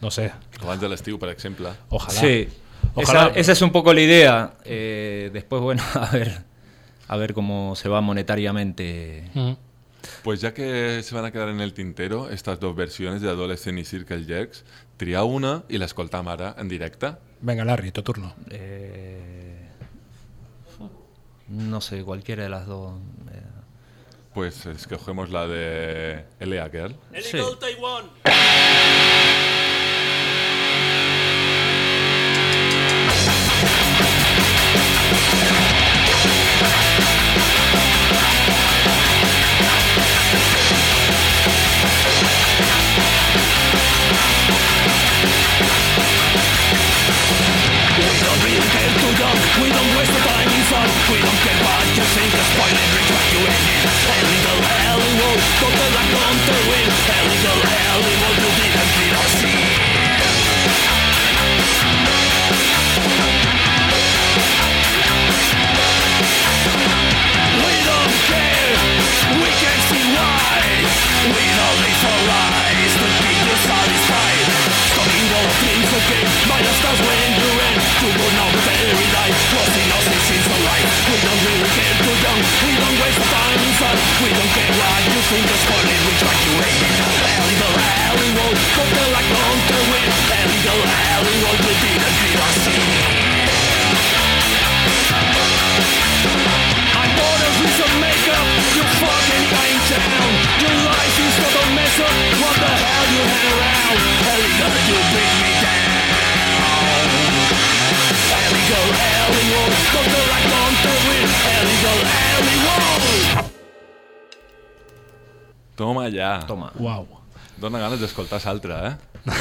no sé, Abans de l'estiu, per exemple. ojalà Sí, ojalà esa, esa es un poco la idea. Eh, después, bueno, (laughs) a ver, a ver cómo se va monetariamente. Mm. Pues ya que se van a quedar en el tintero estas dos versiones de Adolescent y Circle Jerks, tria una i l'escoltam ara en directe. Venga, Larry, te turno. Eh, no sé, cualquiera de las dos. eh, Pues escogemos la de L.A. Girl. sí. We don't waste the time in fun We don't care about your fingers Point and drink what you ended A little hell it will Don't turn like on the wheel A little hell it will You didn't feel or see We don't care. We can't see why. We don't live for lies To keep you satisfied. Stopping all things again By the stars when you to We don't really care too young We don't waste time inside We don't care what you think Just call it we try to hate it A little the light little We didn't feel our sin I bought a piece of makeup You fucking ain't a mess up What the hell you around you bring me down. Toma ja. Toma. Uau. Dóna ganes d'escoltar l'altra, eh?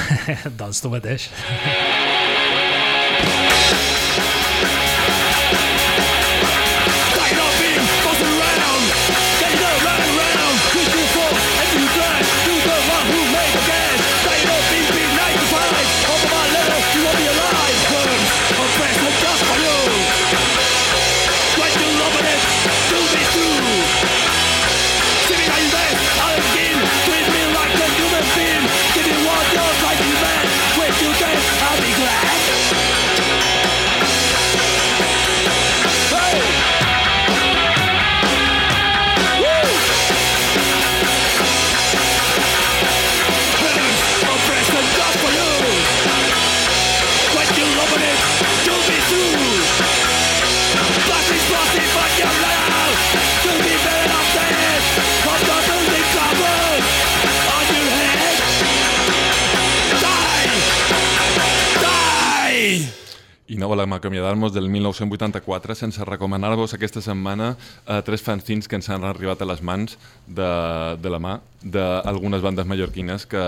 (laughs) doncs tu mateix. (laughs) I no volem acomiadar-nos del 1984 sense recomanar-vos aquesta setmana eh, tres fanzins que ens han arribat a les mans de, de la mà d'algunes bandes mallorquines que,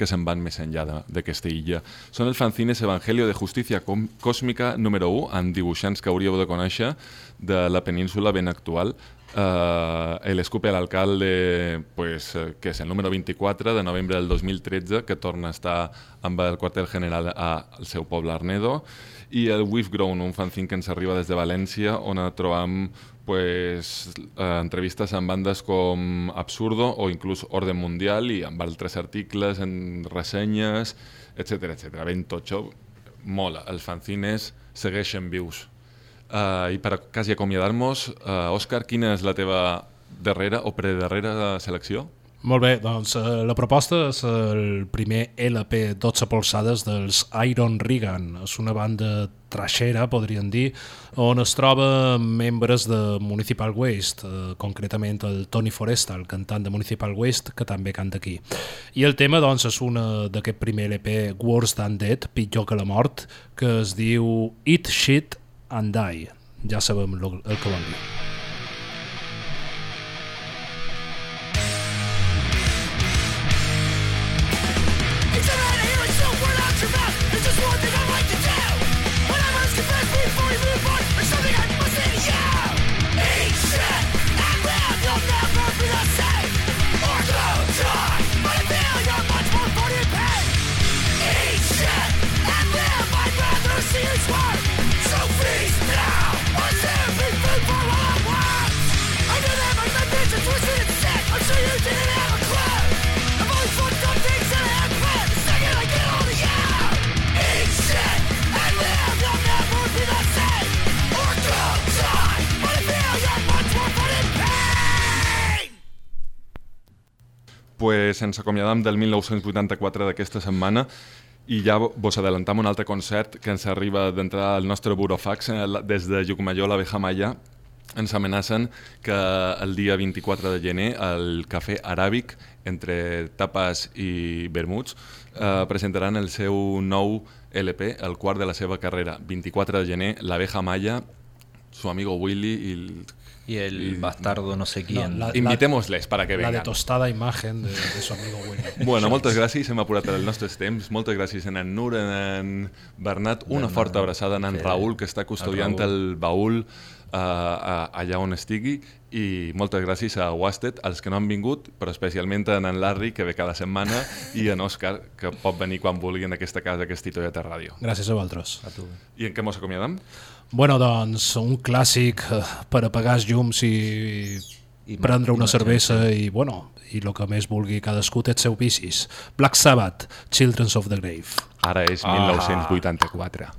que se'n van més enllà d'aquesta illa. Són els fanzines Evangelio de Justícia Còsmica número 1, amb dibuixants que hauríeu de conèixer, de la península ben actual. Uh, el escupe al alcalde, pues, eh, que és el número 24 de novembre del 2013, que torna a estar amb el quartel general a- al seu poble Arnedo, i el We've Grown, un fanzine que ens arriba des de València, on trobam pues, eh, entrevistes amb bandes com Absurdo o inclús Orden Mundial i amb altres articles, en ressenyes, etc etc. Ben totxo. mola, els fanzines segueixen vius. Uh, I per quasi acomiadar-nos, uh, Òscar, quina és la teva darrera o predarrera selecció? Molt bé, doncs eh, la proposta és el primer LP 12 polsades dels Iron Regan. És una banda trashera, podríem dir, on es troba membres de Municipal Waste, eh, concretament el Tony Foresta, el cantant de Municipal Waste, que també canta aquí. I el tema doncs, és una d'aquest primer LP, Worse Than Dead, pitjor que la mort, que es diu Eat Shit and Die. Ja sabem lo, el que dir. Pues ens acomiadam del 1984 d'aquesta setmana i ja vos adelantam un altre concert que ens arriba d'entrar al nostre burofax eh, des de Llucmajor, la Beja Maya. Ens amenacen que el dia 24 de gener el Cafè Aràbic entre tapes i vermuts eh, presentaran el seu nou LP, el quart de la seva carrera. 24 de gener, la Beja Maya su amigo Willy el, Y el bastardo no sé quién. la- Invitémosles para que La vengan. de tostada imagen de, de su amigo Willy. (laughs) Bueno, moltes gràcies, hem apurat els nostres temps. Moltes gràcies en Nur, en Bernat. Una forta abraçada en sí. Raül, que està custodiant El el baúl allà on estigui. I moltes gràcies a Wasted, als que no han vingut, però especialment a en Larry, que ve cada setmana, (laughs) i a en Òscar, que pot venir quan vulgui en aquesta casa, que és Titoieta Ràdio. Gràcies a vosaltres. A tu. I en què mos acomiadam? Bueno, doncs, un clàssic eh, per apagar els llums i, I prendre una i cervesa i, bueno, i el que més vulgui cadascú té els seus vicis. Black Sabbath, Children's of the Grave. Ara és 1984.